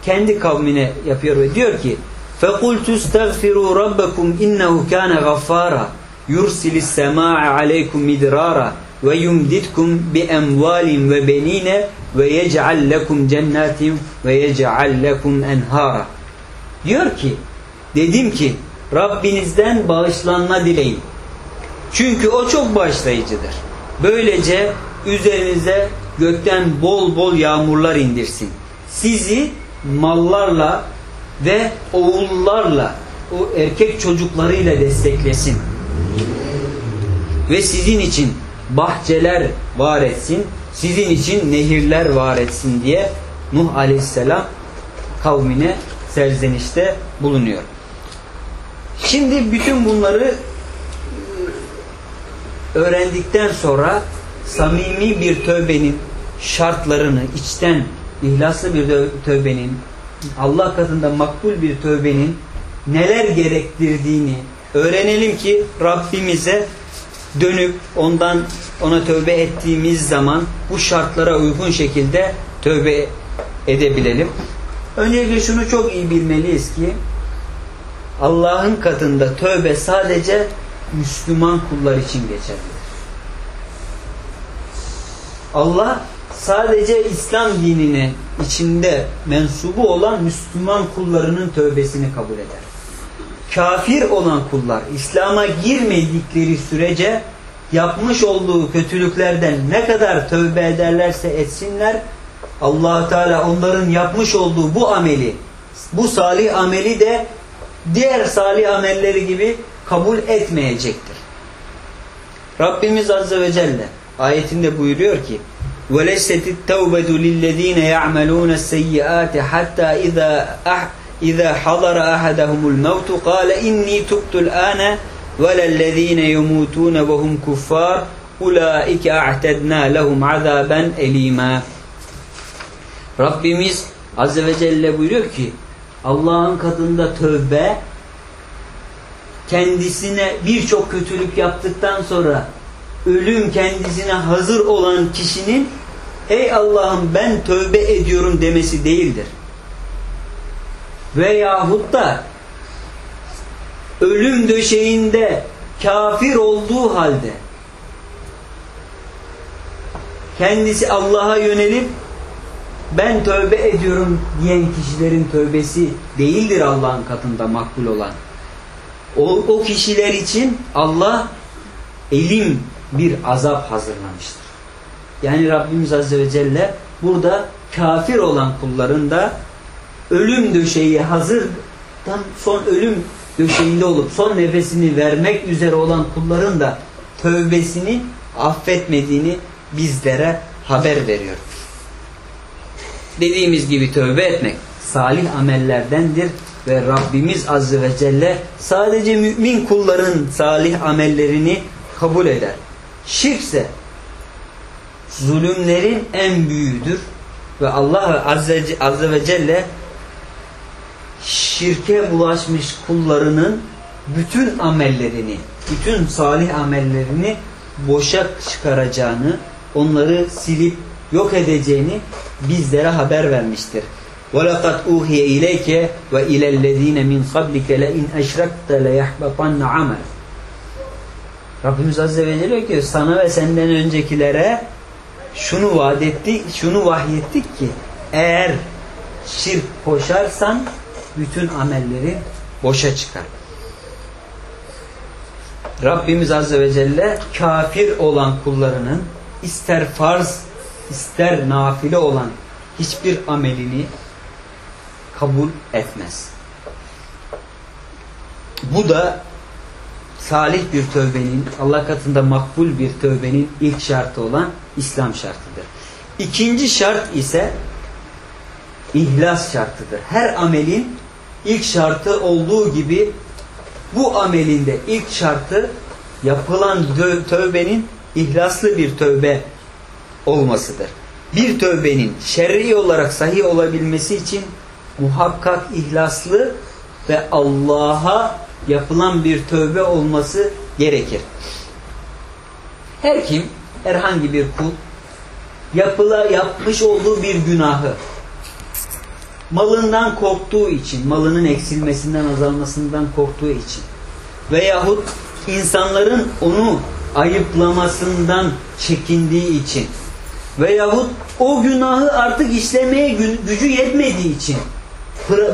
kendi kavmine yapıyor ve diyor ki فَقُلْتُ اسْتَغْفِرُوا رَبَّكُمْ اِنَّهُ كَانَ غَفَّارًا يُرْسِلِ السَّمَاءَ عَلَيْكُمْ مِدْرَارًا وَيُمْدِدْكُمْ بِأَمْوَالٍ وَبَنِينَ وَيَجْعَلْ لَكُمْ جَنَّاتٍ وَيَجْعَلْ لَكُمْ اَنْهَارًا Diyor ki, dedim ki Rabbinizden bağışlanma dileyin. Çünkü o çok bağışlayıcıdır. Böylece üzerinize gökten bol bol yağmurlar indirsin. Sizi mallarla ve oğullarla, o erkek çocuklarıyla desteklesin. Ve sizin için bahçeler var etsin, sizin için nehirler var etsin diye Nuh Aleyhisselam kavmine serzenişte bulunuyor. Şimdi bütün bunları öğrendikten sonra samimi bir tövbenin şartlarını içten ihlaslı bir tövbenin Allah katında makbul bir tövbenin neler gerektirdiğini öğrenelim ki Rabbimize dönüp ondan ona tövbe ettiğimiz zaman bu şartlara uygun şekilde tövbe edebilelim. Öncelikle şunu çok iyi bilmeliyiz ki Allah'ın katında tövbe sadece Müslüman kullar için geçerlidir. Allah sadece İslam dinine içinde mensubu olan Müslüman kullarının tövbesini kabul eder. Kafir olan kullar İslam'a girmedikleri sürece yapmış olduğu kötülüklerden ne kadar tövbe ederlerse etsinler allah Teala onların yapmış olduğu bu ameli bu salih ameli de diğer salih amelleri gibi kabul etmeyecektir. Rabbimiz Azze ve Celle ayetinde buyuruyor ki وَلَيْسَتِ التَّوْبَةُ لِلَّذ۪ينَ يَعْمَلُونَ السَّيِّئَاتِ حَتَّى إِذَا إذا حضر أحدهم الموت قال إني تبت الآن ولا الذين يموتون وهم كفار أولئك أعتدنا لهم عذابا أليما Rabbimiz Azze ve Celle buyuruyor ki Allah'ın katında tövbe kendisine birçok kötülük yaptıktan sonra ölüm kendisine hazır olan kişinin ey Allah'ım ben tövbe ediyorum demesi değildir. Veyahut da ölüm döşeğinde kafir olduğu halde kendisi Allah'a yönelip ben tövbe ediyorum diyen kişilerin tövbesi değildir Allah'ın katında makbul olan. O, o kişiler için Allah elim bir azap hazırlamıştır. Yani Rabbimiz Azze ve Celle burada kafir olan kulların da ölüm döşeği hazırdan son ölüm döşeğinde olup son nefesini vermek üzere olan kulların da tövbesini affetmediğini bizlere haber veriyor. Dediğimiz gibi tövbe etmek salih amellerdendir ve Rabbimiz Azze ve Celle sadece mümin kulların salih amellerini kabul eder. Şirkse zulümlerin en büyüğüdür ve Allah Azze, Azze ve Celle şirke bulaşmış kullarının bütün amellerini, bütün salih amellerini boşa çıkaracağını, onları silip yok edeceğini bizlere haber vermiştir. وَلَقَدْ اُوْهِيَ اِلَيْكَ وَاِلَى الَّذ۪ينَ مِنْ قَبْلِكَ لَاِنْ اَشْرَكْتَ لَيَحْبَطَنَّ عَمَلٍ Rabbimiz Azze ve Celle diyor sana ve senden öncekilere şunu vaat etti, şunu vahyettik ki eğer şirk koşarsan bütün amellerin boşa çıkar. Rabbimiz Azze ve Celle kafir olan kullarının ister farz ister nafile olan hiçbir amelini kabul etmez. Bu da salih bir tövbenin, Allah katında makbul bir tövbenin ilk şartı olan İslam şartıdır. İkinci şart ise ihlas şartıdır. Her amelin ilk şartı olduğu gibi bu amelinde ilk şartı yapılan tövbenin ihlaslı bir tövbe olmasıdır. Bir tövbenin şer'i olarak sahih olabilmesi için muhakkak ihlaslı ve Allah'a yapılan bir tövbe olması gerekir. Her kim, herhangi bir kul yapıla yapmış olduğu bir günahı malından korktuğu için, malının eksilmesinden, azalmasından korktuğu için veyahut insanların onu ayıplamasından çekindiği için veyahut o günahı artık işlemeye gücü yetmediği için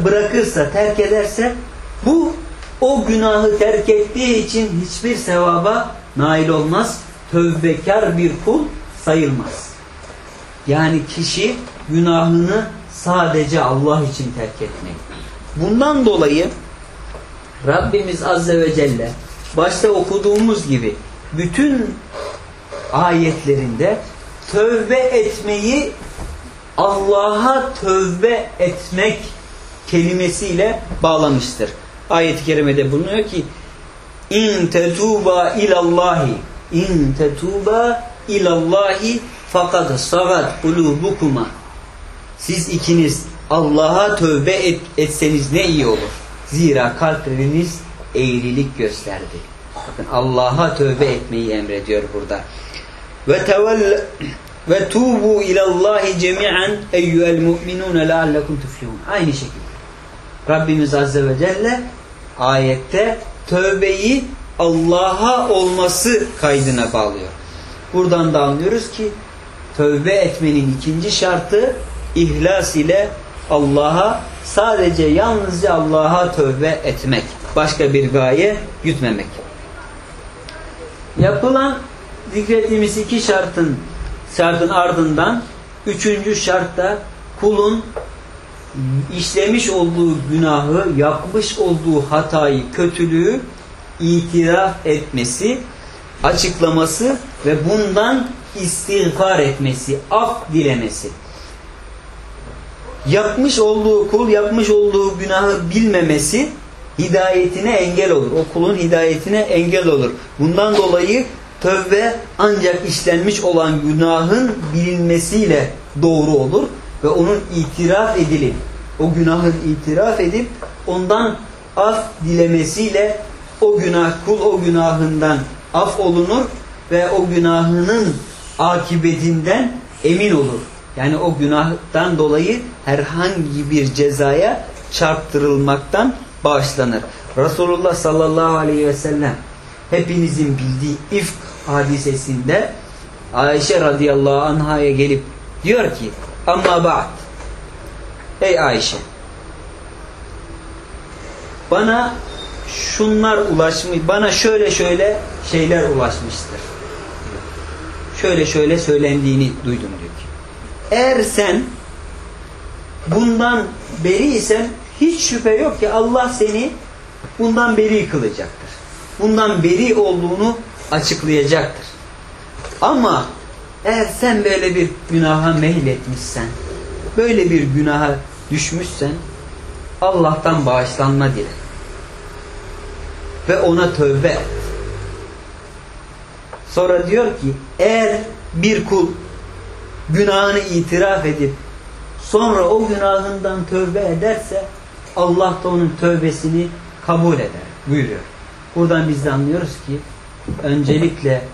bırakırsa, terk ederse bu o günahı terk ettiği için hiçbir sevaba nail olmaz. Tövbekar bir kul sayılmaz. Yani kişi günahını sadece Allah için terk etmek. Bundan dolayı Rabbimiz Azze ve Celle başta okuduğumuz gibi bütün ayetlerinde tövbe etmeyi Allah'a tövbe etmek kelimesiyle bağlamıştır. Ayet-i kerimede bulunuyor ki in tetuba ilallahi in tetuba ilallahi fakat sagat kulubukuma siz ikiniz Allah'a tövbe et, etseniz ne iyi olur. Zira kalpleriniz eğrilik gösterdi. Bakın Allah'a tövbe etmeyi emrediyor burada. Ve tevel ve tubu ilallahi cemi'an eyyuhel mu'minun leallekum tuflihun. Aynı şekilde. Rabbimiz Azze ve Celle ayette tövbeyi Allah'a olması kaydına bağlıyor. Buradan da anlıyoruz ki tövbe etmenin ikinci şartı ihlas ile Allah'a sadece yalnızca Allah'a tövbe etmek. Başka bir gaye gütmemek. Yapılan zikrettiğimiz iki şartın şartın ardından üçüncü şartta kulun işlemiş olduğu günahı, yapmış olduğu hatayı, kötülüğü itiraf etmesi, açıklaması ve bundan istiğfar etmesi, af dilemesi. Yapmış olduğu kul, yapmış olduğu günahı bilmemesi hidayetine engel olur. O kulun hidayetine engel olur. Bundan dolayı tövbe ancak işlenmiş olan günahın bilinmesiyle doğru olur ve onun itiraf edilip o günahın itiraf edip ondan af dilemesiyle o günah kul o günahından af olunur ve o günahının akibetinden emin olur. Yani o günahtan dolayı herhangi bir cezaya çarptırılmaktan bağışlanır. Resulullah sallallahu aleyhi ve sellem hepinizin bildiği ifk hadisesinde Ayşe radıyallahu anhaya gelip diyor ki amma ba'd ey Ayşe bana şunlar ulaşmış bana şöyle şöyle şeyler ulaşmıştır şöyle şöyle söylendiğini duydum diyor eğer sen bundan beri isen hiç şüphe yok ki Allah seni bundan beri kılacaktır. Bundan beri olduğunu açıklayacaktır. Ama eğer sen böyle bir günaha meyletmişsen, böyle bir günaha düşmüşsen Allah'tan bağışlanma dile. Ve ona tövbe et. Sonra diyor ki eğer bir kul günahını itiraf edip sonra o günahından tövbe ederse Allah da onun tövbesini kabul eder buyuruyor. Buradan biz de anlıyoruz ki öncelikle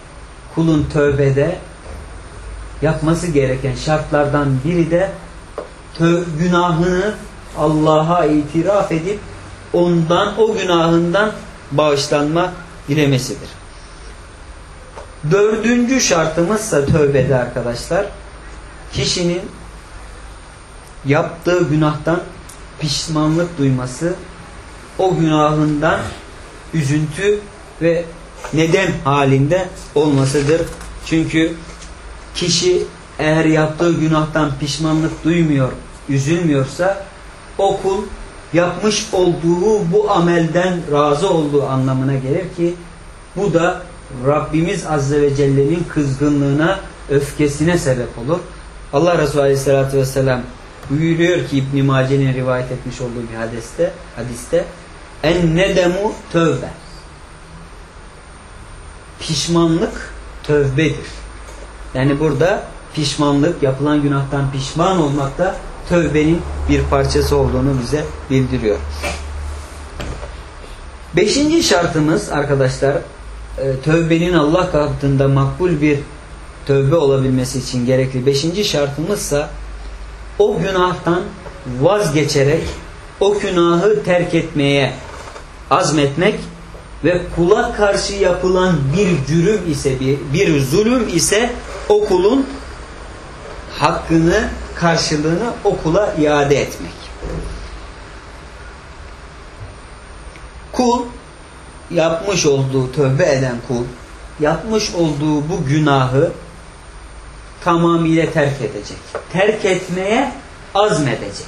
kulun tövbede yapması gereken şartlardan biri de günahını Allah'a itiraf edip ondan o günahından bağışlanma dilemesidir. Dördüncü şartımızsa tövbede arkadaşlar kişinin yaptığı günahtan pişmanlık duyması o günahından üzüntü ve neden halinde olmasıdır. Çünkü kişi eğer yaptığı günahtan pişmanlık duymuyor, üzülmüyorsa o kul yapmış olduğu bu amelden razı olduğu anlamına gelir ki bu da Rabbimiz Azze ve Celle'nin kızgınlığına, öfkesine sebep olur. Allah Resulü Aleyhisselatü Vesselam buyuruyor ki İbn-i Mace'nin rivayet etmiş olduğu bir hadiste, hadiste en nedemu tövbe pişmanlık tövbedir. Yani burada pişmanlık, yapılan günahtan pişman olmak da tövbenin bir parçası olduğunu bize bildiriyor. Beşinci şartımız arkadaşlar e, tövbenin Allah katında makbul bir tövbe olabilmesi için gerekli beşinci şartımızsa o günahtan vazgeçerek o günahı terk etmeye azmetmek ve kula karşı yapılan bir cürüm ise bir, bir zulüm ise o kulun hakkını karşılığını o kula iade etmek. Kul yapmış olduğu tövbe eden kul yapmış olduğu bu günahı tamamıyla terk edecek. Terk etmeye azmedecek.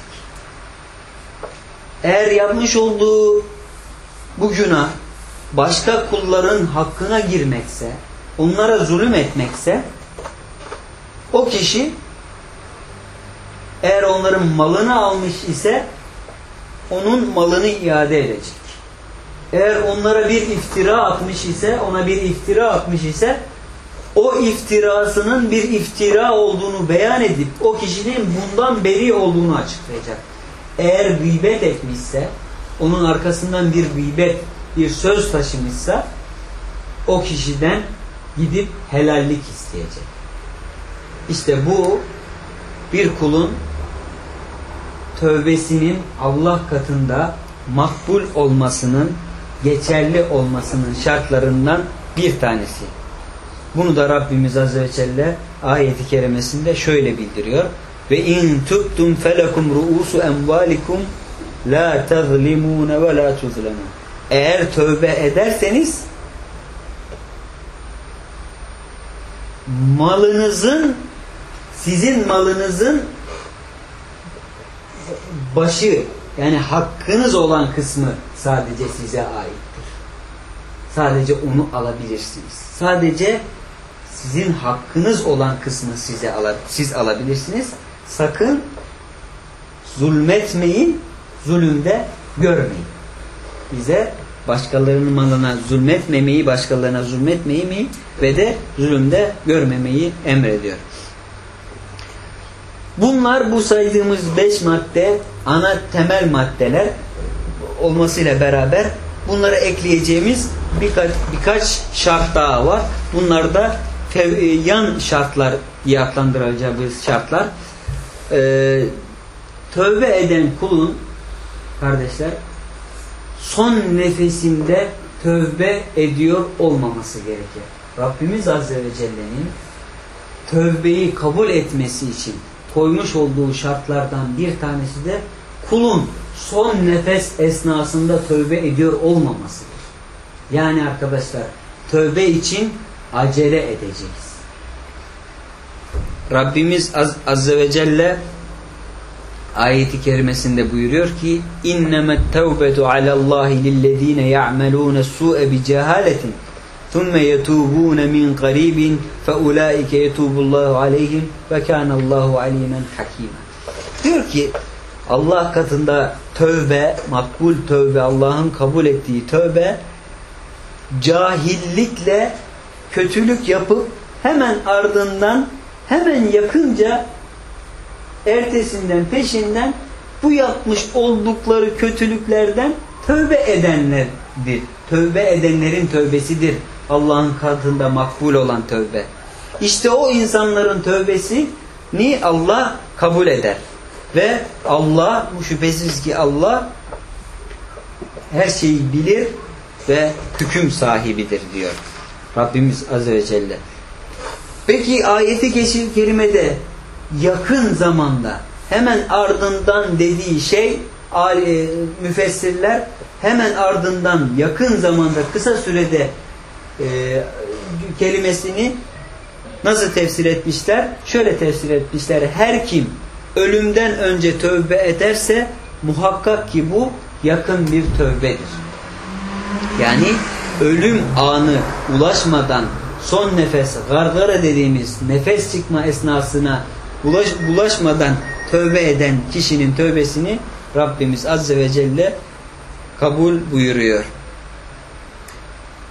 Eğer yapmış olduğu bu günah başka kulların hakkına girmekse, onlara zulüm etmekse o kişi eğer onların malını almış ise onun malını iade edecek. Eğer onlara bir iftira atmış ise, ona bir iftira atmış ise o iftirasının bir iftira olduğunu beyan edip o kişinin bundan beri olduğunu açıklayacak. Eğer gıybet etmişse, onun arkasından bir gıybet, bir söz taşımışsa o kişiden gidip helallik isteyecek. İşte bu bir kulun tövbesinin Allah katında makbul olmasının, geçerli olmasının şartlarından bir tanesi. Bunu da Rabbimiz Azze ve Celle ayeti kerimesinde şöyle bildiriyor. Ve in tubtum felekum ruusu emvalikum la tazlimun ve la tuzlamun. Eğer tövbe ederseniz malınızın sizin malınızın başı yani hakkınız olan kısmı sadece size aittir. Sadece onu alabilirsiniz. Sadece sizin hakkınız olan kısmı size al siz alabilirsiniz. Sakın zulmetmeyin, zulümde görmeyin. Bize başkalarının malına zulmetmemeyi, başkalarına zulmetmeyi ve de zulümde görmemeyi emrediyor. Bunlar bu saydığımız beş madde ana temel maddeler olmasıyla beraber bunlara ekleyeceğimiz birkaç, birkaç şart daha var. Bunlar da yan şartlar diye adlandıracağımız şartlar. Ee, tövbe eden kulun kardeşler son nefesinde tövbe ediyor olmaması gerekir. Rabbimiz Azze ve Celle'nin tövbeyi kabul etmesi için koymuş olduğu şartlardan bir tanesi de kulun son nefes esnasında tövbe ediyor olmamasıdır. Yani arkadaşlar tövbe için acele edeceğiz. Rabbimiz Az Azze ve Celle ayeti kerimesinde buyuruyor ki innemet tevbetu alallahi lillezine ya'melune su'e bi cehaletin ثُمَّ يَتُوبُونَ مِنْ قَرِيبٍ فَاُولَٰئِكَ يَتُوبُ اللّٰهُ عَلَيْهِمْ وَكَانَ اللّٰهُ عَلِيمًا حَك۪يمًا Diyor ki Allah katında tövbe, makbul tövbe, Allah'ın kabul ettiği tövbe cahillikle kötülük yapıp hemen ardından hemen yakınca ertesinden peşinden bu yapmış oldukları kötülüklerden tövbe edenlerdir. Tövbe edenlerin tövbesidir. Allah'ın katında makbul olan tövbe. İşte o insanların tövbesi ni Allah kabul eder. Ve Allah bu şüphesiz ki Allah her şeyi bilir ve hüküm sahibidir diyor. Rabbimiz Azze ve Celle. Peki ayeti geçir kerimede yakın zamanda hemen ardından dediği şey müfessirler hemen ardından yakın zamanda kısa sürede e, kelimesini nasıl tefsir etmişler? Şöyle tefsir etmişler. Her kim ölümden önce tövbe ederse muhakkak ki bu yakın bir tövbedir. Yani ölüm anı ulaşmadan son nefes gargara dediğimiz nefes çıkma esnasına bulaş, bulaşmadan tövbe eden kişinin tövbesini Rabbimiz Azze ve Celle kabul buyuruyor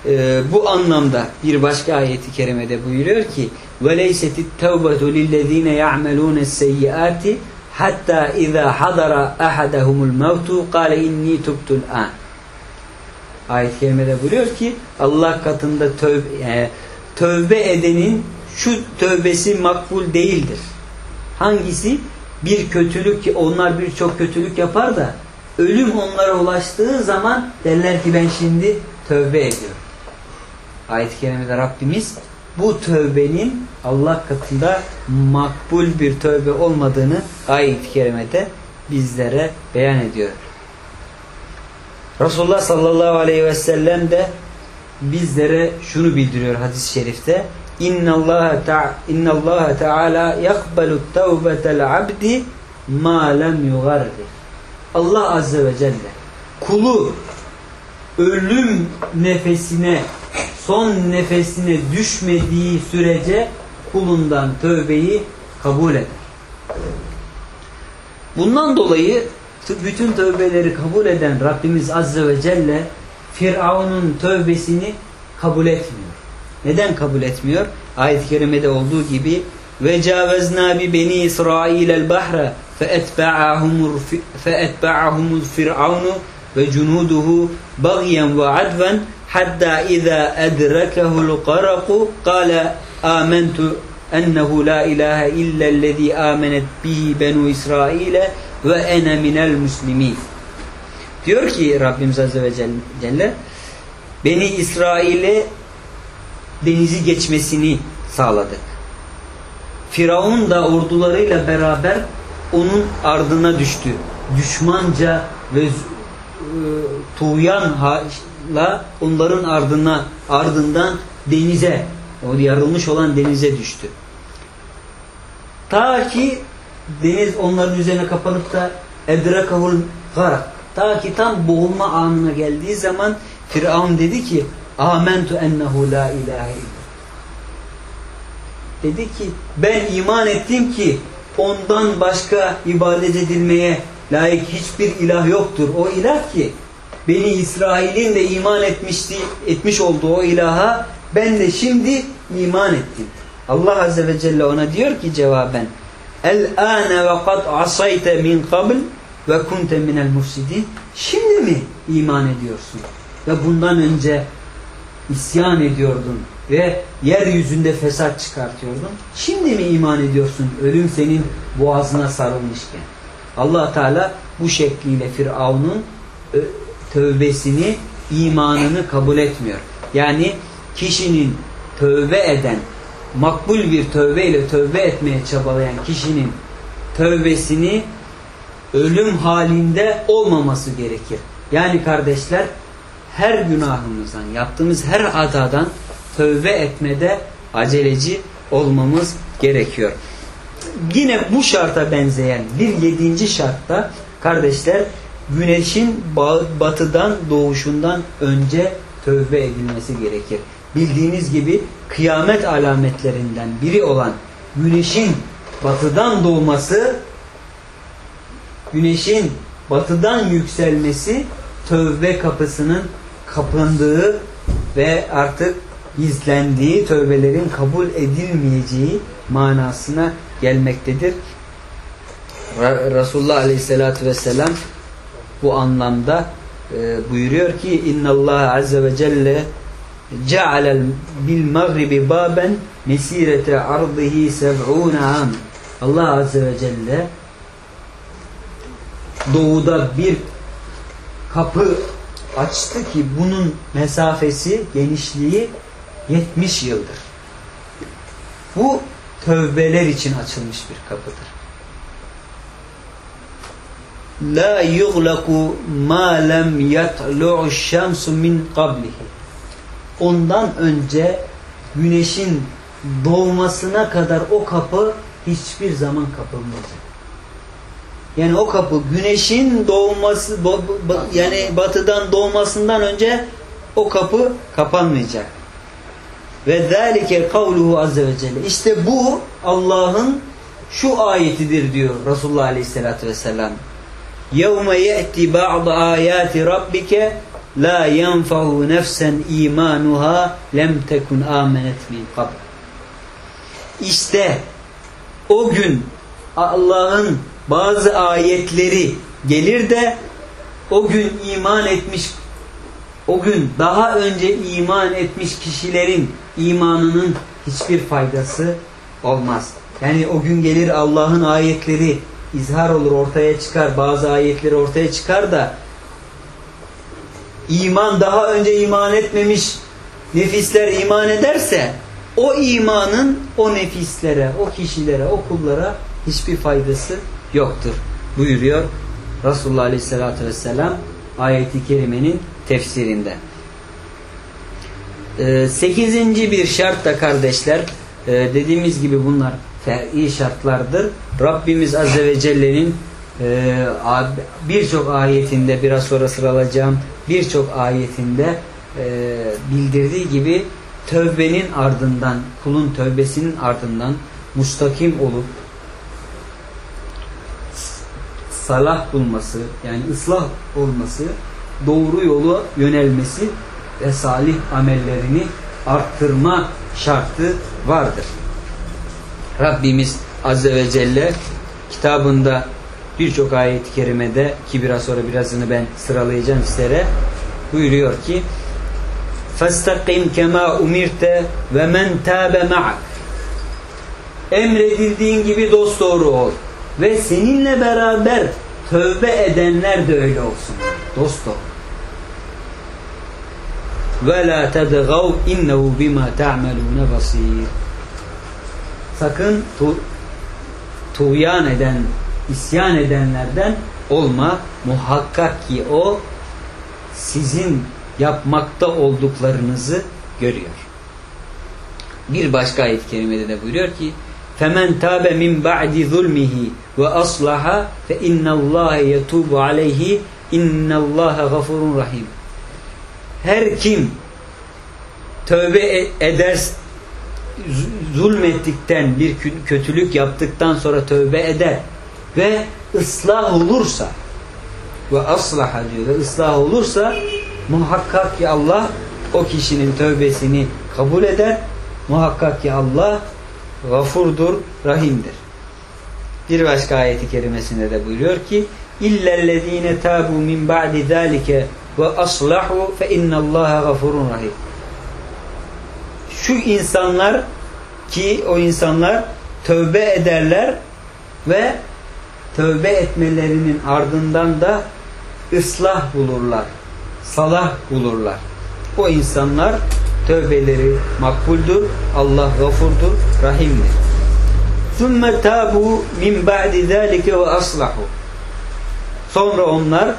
Ee, bu anlamda bir başka ayeti kerimede buyuruyor ki وَلَيْسَتِ التَّوْبَةُ لِلَّذ۪ينَ يَعْمَلُونَ السَّيِّئَاتِ hatta اِذَا حَضَرَ اَحَدَهُمُ الْمَوْتُ قَالَ اِنِّي تُبْتُ الْآنِ Ayet-i kerimede buyuruyor ki Allah katında tövbe, e, tövbe edenin şu tövbesi makbul değildir. Hangisi? Bir kötülük ki onlar birçok kötülük yapar da ölüm onlara ulaştığı zaman derler ki ben şimdi tövbe ediyorum. Ayet-i kerimede Rabbimiz bu tövbenin Allah katında makbul bir tövbe olmadığını ayet-i kerimede bizlere beyan ediyor. Resulullah sallallahu aleyhi ve sellem de bizlere şunu bildiriyor hadis-i şerifte. İnna Allah Teala yakbalu tevbetel abdi ma lem yugarri. Allah azze ve celle kulu ölüm nefesine son nefesine düşmediği sürece kulundan tövbeyi kabul eder. Bundan dolayı bütün tövbeleri kabul eden Rabbimiz Azze ve Celle Firavun'un tövbesini kabul etmiyor. Neden kabul etmiyor? Ayet-i kerimede olduğu gibi ve cavezna bi beni İsrail el bahre feetba'ahumul firavunu ve cunuduhu bagyen ve adven hatta iza edrekehul qaraku kâle amentu ennehu la ilahe illellezî amenet bihi benu İsrail'e ve ene minel muslimin. Diyor ki Rabbimiz Azze ve Celle Beni İsrail'e denizi geçmesini sağladık. Firavun da ordularıyla beraber onun ardına düştü. Düşmanca ve e, tuğyanla onların ardına ardından denize o yarılmış olan denize düştü. Ta ki deniz onların üzerine kapanıp da edrekahul garak. Ta ki tam boğulma anına geldiği zaman Firavun dedi ki Amentu ennehu la ilahe illa. Dedi ki ben iman ettim ki ondan başka ibadet edilmeye layık hiçbir ilah yoktur. O ilah ki Beni İsrail'in de iman etmişti, etmiş olduğu o ilaha ben de şimdi iman ettim. Allah Azze ve Celle ona diyor ki cevaben El-âne ve kad asayte min kabl ve kunte minel mufsidin. Şimdi mi iman ediyorsun? Ve bundan önce isyan ediyordun ve yeryüzünde fesat çıkartıyordun. Şimdi mi iman ediyorsun ölüm senin boğazına sarılmışken? allah Teala bu şekliyle Firavun'un tövbesini, imanını kabul etmiyor. Yani kişinin tövbe eden, makbul bir tövbe ile tövbe etmeye çabalayan kişinin tövbesini ölüm halinde olmaması gerekir. Yani kardeşler her günahımızdan, yaptığımız her hatadan tövbe etmede aceleci olmamız gerekiyor. Yine bu şarta benzeyen bir yedinci şartta kardeşler güneşin batıdan doğuşundan önce tövbe edilmesi gerekir. Bildiğiniz gibi kıyamet alametlerinden biri olan güneşin batıdan doğması güneşin batıdan yükselmesi tövbe kapısının kapandığı ve artık gizlendiği tövbelerin kabul edilmeyeceği manasına gelmektedir. Resulullah Aleyhisselatü Vesselam bu anlamda e, buyuruyor ki İnna Allah Azze ve Celle cealel bil mağribi baben mesirete ardihi sev'ûne am Allah Azze ve Celle doğuda bir kapı açtı ki bunun mesafesi, genişliği 70 yıldır. Bu tövbeler için açılmış bir kapıdır. La yuglaku ma lem yatlu'u şemsu min qablihi. Ondan önce güneşin doğmasına kadar o kapı hiçbir zaman kapılmayacak. Yani o kapı güneşin doğması yani batıdan doğmasından önce o kapı kapanmayacak. Ve zâlike kavluhu azze ve celle. İşte bu Allah'ın şu ayetidir diyor Resulullah aleyhissalatü vesselam. يَوْمَ يَأْتِ بَعْضَ آيَاتِ رَبِّكَ لَا يَنْفَهُ نَفْسًا اِيمَانُهَا لَمْ تَكُنْ آمَنَتْ مِنْ قَبْلِ İşte o gün Allah'ın bazı ayetleri gelir de o gün iman etmiş o gün daha önce iman etmiş kişilerin imanının hiçbir faydası olmaz. Yani o gün gelir Allah'ın ayetleri izhar olur ortaya çıkar bazı ayetleri ortaya çıkar da iman daha önce iman etmemiş nefisler iman ederse o imanın o nefislere, o kişilere, o kullara hiçbir faydası yoktur buyuruyor Resulullah Aleyhisselatü Vesselam ayeti kerimenin tefsirinde. Ee, sekizinci bir şart da kardeşler e, dediğimiz gibi bunlar fer'i şartlardır. Rabbimiz Azze ve Celle'nin e, birçok ayetinde biraz sonra sıralayacağım birçok ayetinde e, bildirdiği gibi tövbenin ardından kulun tövbesinin ardından mustakim olup salah bulması yani ıslah olması doğru yolu yönelmesi ve salih amellerini arttırma şartı vardır. Rabbimiz Azze ve Celle kitabında birçok ayet-i kerimede ki biraz sonra birazını ben sıralayacağım sizlere buyuruyor ki فَاسْتَقِمْ كَمَا اُمِرْتَ وَمَنْ تَابَ مَعَكَ Emredildiğin gibi dosdoğru ol. Ve seninle beraber tövbe edenler de öyle olsun. Dosdoğru. وَلَا تَدْغَوْ اِنَّهُ بِمَا تَعْمَلُونَ بَصِيرٌ Sakın tu tuğyan eden, isyan edenlerden olma. Muhakkak ki o sizin yapmakta olduklarınızı görüyor. Bir başka ayet-i kerimede de buyuruyor ki فَمَنْ تَابَ مِنْ بَعْدِ ظُلْمِهِ وَأَصْلَحَ فَاِنَّ اللّٰهَ يَتُوبُ عَلَيْهِ اِنَّ اللّٰهَ غَفُرٌ rahim. Her kim tövbe e- eder zulmettikten bir kötülük yaptıktan sonra tövbe eder ve ıslah olursa ve aslaha diyor ve ıslah olursa muhakkak ki Allah o kişinin tövbesini kabul eder. Muhakkak ki Allah gafurdur, rahimdir. Bir başka ayeti kerimesinde de buyuruyor ki illellezine tabu min ba'di zalike ve aslahu fe innallaha gafurun rahim Şu insanlar ki o insanlar tövbe ederler ve tövbe etmelerinin ardından da ıslah bulurlar salah bulurlar. O insanlar tövbeleri makbuldur. Allah gafurdur, rahimdir. ثُمَّ تَابُوا مِنْ بَعْدِ ذَٰلِكَ وَأَصْلَحُوا Sonra onlar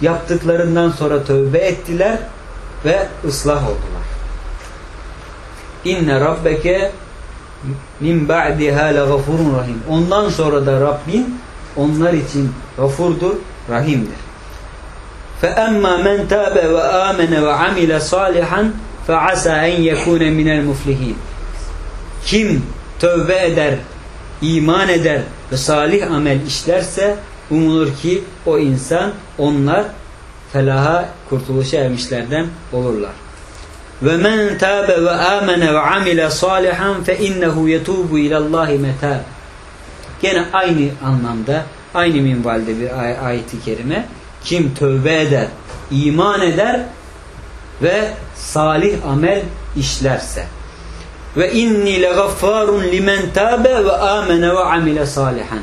yaptıklarından sonra tövbe ettiler ve ıslah oldular. inne rabbeke min ba'diha la gafurun rahim. Ondan sonra da Rabbin onlar için gafurdur, rahimdir. Fe emma men tabe ve amene ve amile salihan fe asa en yekune minel muflihin. Kim tövbe eder, iman eder ve salih amel işlerse umulur ki o insan onlar felaha kurtuluşa ermişlerden olurlar. Ve men tabe ve amene ve amile salihan fe innehu yetubu ilallahi metab. Gene aynı anlamda, aynı minvalde bir ay ayeti kerime kim tövbe eder, iman eder ve salih amel işlerse. Ve inni legaffarun limen tabe ve amene ve amile salihan.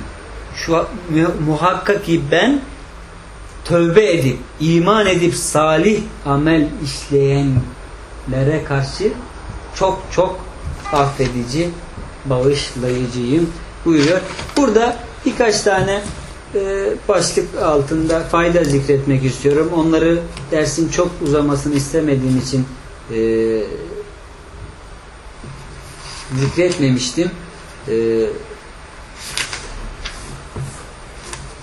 Şu muhakkak ki ben tövbe edip, iman edip salih amel işleyenlere karşı çok çok affedici, bağışlayıcıyım buyuruyor. Burada birkaç tane e, başlık altında fayda zikretmek istiyorum. Onları dersin çok uzamasını istemediğim için e, zikretmemiştim. E,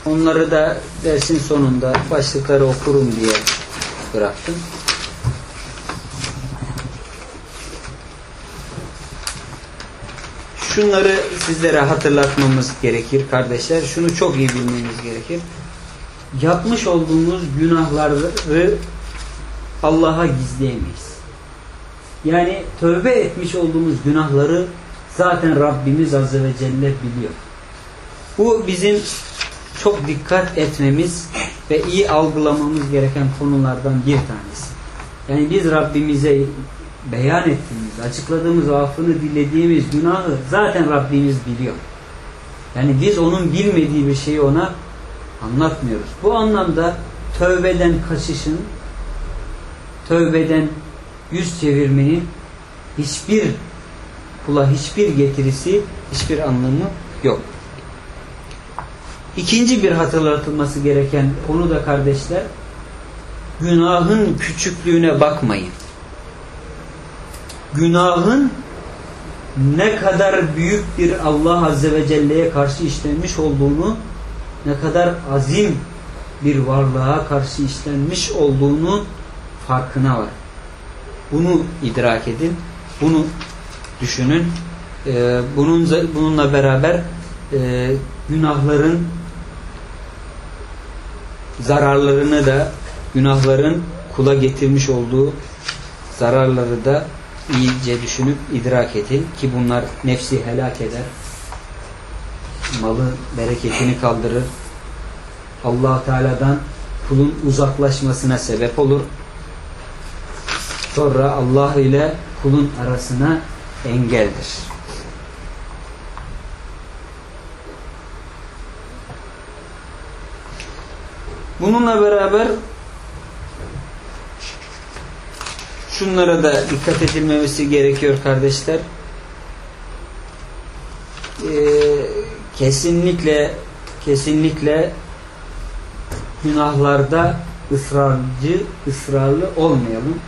onları da dersin sonunda başlıkları okurum diye bıraktım. Şunları sizlere hatırlatmamız gerekir kardeşler. Şunu çok iyi bilmeniz gerekir. Yapmış olduğumuz günahları Allah'a gizleyemeyiz. Yani tövbe etmiş olduğumuz günahları zaten Rabbimiz Azze ve Celle biliyor. Bu bizim çok dikkat etmemiz ve iyi algılamamız gereken konulardan bir tanesi. Yani biz Rabbimize beyan ettiğimiz, açıkladığımız, affını dilediğimiz günahı zaten Rabbimiz biliyor. Yani biz onun bilmediği bir şeyi ona anlatmıyoruz. Bu anlamda tövbeden kaçışın, tövbeden yüz çevirmenin hiçbir kula hiçbir getirisi, hiçbir anlamı yok. İkinci bir hatırlatılması gereken konu da kardeşler, günahın küçüklüğüne bakmayın. Günahın ne kadar büyük bir Allah Azze ve Celle'ye karşı işlenmiş olduğunu ne kadar azim bir varlığa karşı işlenmiş olduğunu farkına var. Bunu idrak edin. Bunu düşünün. Ee, bunun, bununla beraber e, günahların zararlarını da günahların kula getirmiş olduğu zararları da iyice düşünüp idrak edin ki bunlar nefsi helak eder malı bereketini kaldırır. Allah Teala'dan kulun uzaklaşmasına sebep olur. Sonra Allah ile kulun arasına engeldir. Bununla beraber şunlara da dikkat edilmemesi gerekiyor kardeşler. Ee, kesinlikle kesinlikle günahlarda ısrarcı, ısrarlı olmayalım.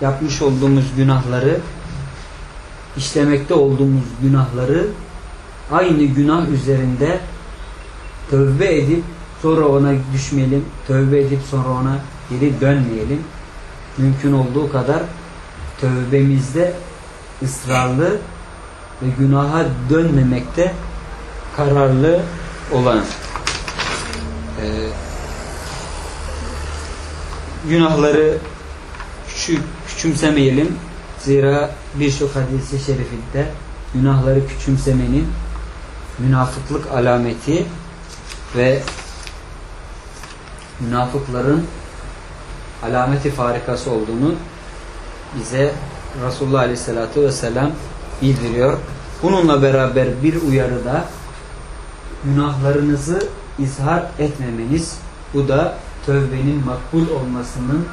Yapmış olduğumuz günahları işlemekte olduğumuz günahları aynı günah üzerinde tövbe edip sonra ona düşmeyelim. Tövbe edip sonra ona geri dönmeyelim mümkün olduğu kadar tövbemizde ısrarlı ve günaha dönmemekte kararlı olan ee, günahları küçük, küçümsemeyelim. Zira birçok hadisi şerifinde günahları küçümsemenin münafıklık alameti ve münafıkların alameti farikası olduğunu bize Resulullah Aleyhisselatü Vesselam bildiriyor. Bununla beraber bir uyarı da günahlarınızı izhar etmemeniz bu da tövbenin makbul olmasının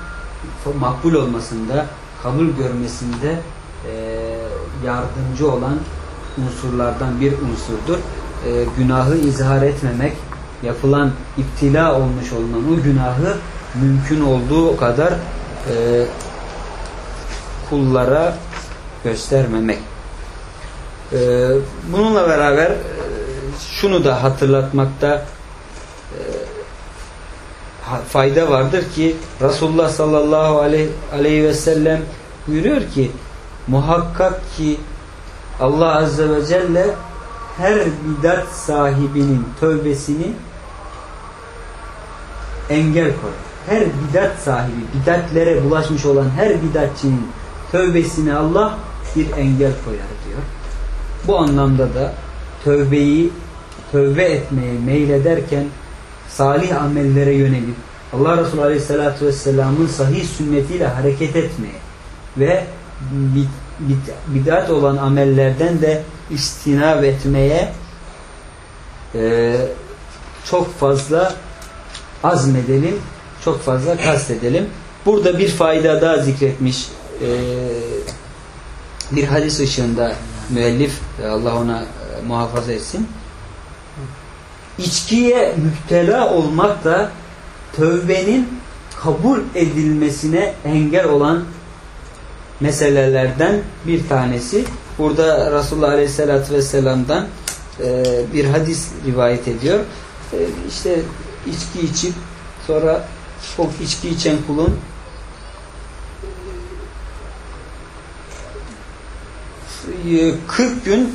makbul olmasında kabul görmesinde e, yardımcı olan unsurlardan bir unsurdur. E, günahı izhar etmemek yapılan iptila olmuş olunan o günahı mümkün olduğu kadar e, kullara göstermemek. E, bununla beraber e, şunu da hatırlatmakta e, fayda vardır ki Resulullah sallallahu aleyhi, aleyhi ve sellem buyuruyor ki muhakkak ki Allah azze ve celle her bidat sahibinin tövbesini engel koyar her bidat sahibi, bidatlere bulaşmış olan her bidatçinin tövbesine Allah bir engel koyar diyor. Bu anlamda da tövbeyi tövbe etmeye meylederken salih amellere yönelip Allah Resulü Aleyhisselatü Vesselam'ın sahih sünnetiyle hareket etmeye ve bid'at olan amellerden de istinab etmeye e, çok fazla azmedelim çok fazla kastedelim. Burada bir fayda daha zikretmiş e, bir hadis ışığında müellif e, Allah ona e, muhafaza etsin. İçkiye müptela olmak da tövbenin kabul edilmesine engel olan meselelerden bir tanesi. Burada Resulullah Aleyhisselatü Vesselam'dan e, bir hadis rivayet ediyor. E, işte içki içip sonra o içki içen kulun e, 40 gün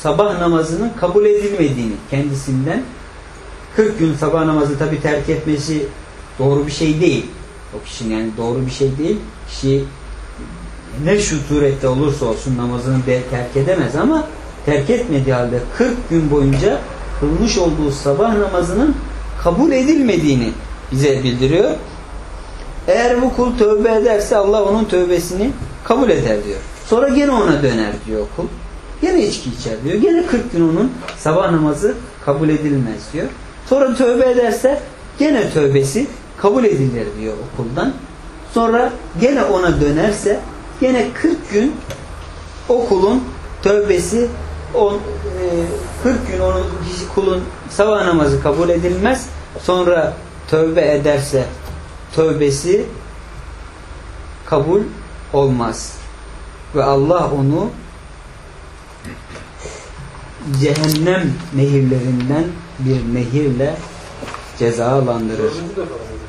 sabah namazının kabul edilmediğini kendisinden 40 gün sabah namazı tabi terk etmesi doğru bir şey değil. O kişinin yani doğru bir şey değil. Kişi ne şu surette olursa olsun namazını terk edemez ama terk etmediği halde 40 gün boyunca kılmış olduğu sabah namazının kabul edilmediğini bize bildiriyor. Eğer bu kul tövbe ederse Allah onun tövbesini kabul eder diyor. Sonra gene ona döner diyor kul. Gene içki içer diyor. Gene 40 gün onun sabah namazı kabul edilmez diyor. Sonra tövbe ederse gene tövbesi kabul edilir diyor okuldan. Sonra gene ona dönerse gene 40 gün o kulun tövbesi on, e, 40 gün onun kulun sabah namazı kabul edilmez. Sonra tövbe ederse tövbesi kabul olmaz. ve Allah onu cehennem nehirlerinden bir nehirle cezalandırır.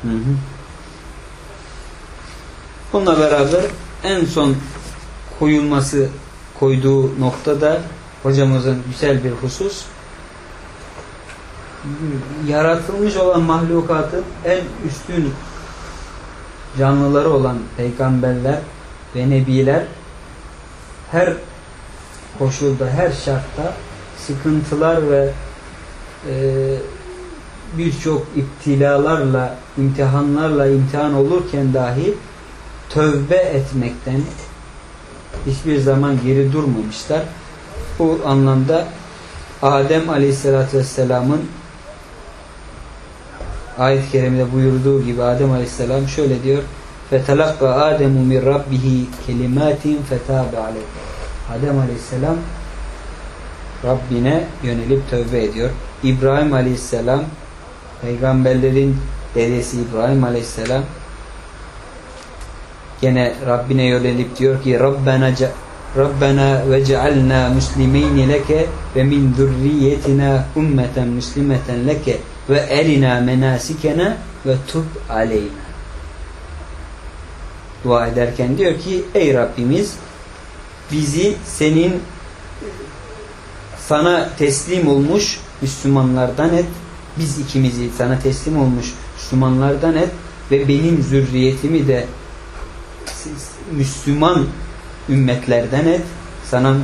Hı hı. Bununla beraber en son koyulması koyduğu noktada hocamızın güzel bir husus yaratılmış olan mahlukatın en üstün canlıları olan peygamberler ve nebiler her koşulda, her şartta sıkıntılar ve e, birçok iptilalarla, imtihanlarla imtihan olurken dahi tövbe etmekten hiçbir zaman geri durmamışlar. Bu anlamda Adem Aleyhisselatü Vesselam'ın ayet-i kerimede buyurduğu gibi Adem Aleyhisselam şöyle diyor فَتَلَقَّ آدَمُ مِنْ رَبِّهِ كَلِمَاتٍ فَتَابَ عَلَيْهِ Adem Aleyhisselam Rabbine yönelip tövbe ediyor. İbrahim Aleyhisselam peygamberlerin dedesi İbrahim Aleyhisselam gene Rabbine yönelip diyor ki Rabbena Rabbena vec'alna muslimin leke ve min zurriyetina ummeten muslimeten leke ve erina menasikena ve tub aleyna. Dua ederken diyor ki ey Rabbimiz bizi senin sana teslim olmuş Müslümanlardan et. Biz ikimizi sana teslim olmuş Müslümanlardan et ve benim zürriyetimi de Müslüman ümmetlerden et. Sana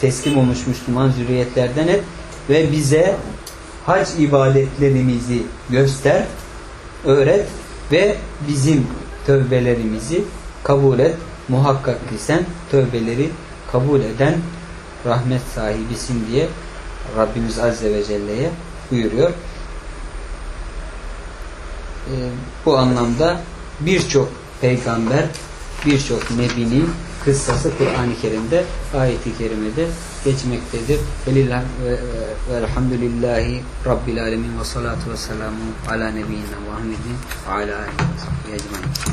teslim olmuş Müslüman zürriyetlerden et ve bize hac ibadetlerimizi göster, öğret ve bizim tövbelerimizi kabul et. Muhakkak ki sen tövbeleri kabul eden rahmet sahibisin diye Rabbimiz Azze ve Celle'ye buyuruyor. Ee, bu anlamda birçok peygamber, birçok nebinin kıssası Kur'an-ı Kerim'de, ayeti kerimede geçmektedir. Velillah ve, ve elhamdülillahi Rabbil alemin ve salatu ve selamu ala nebiyyina Muhammedin ve ala aleyhi ve.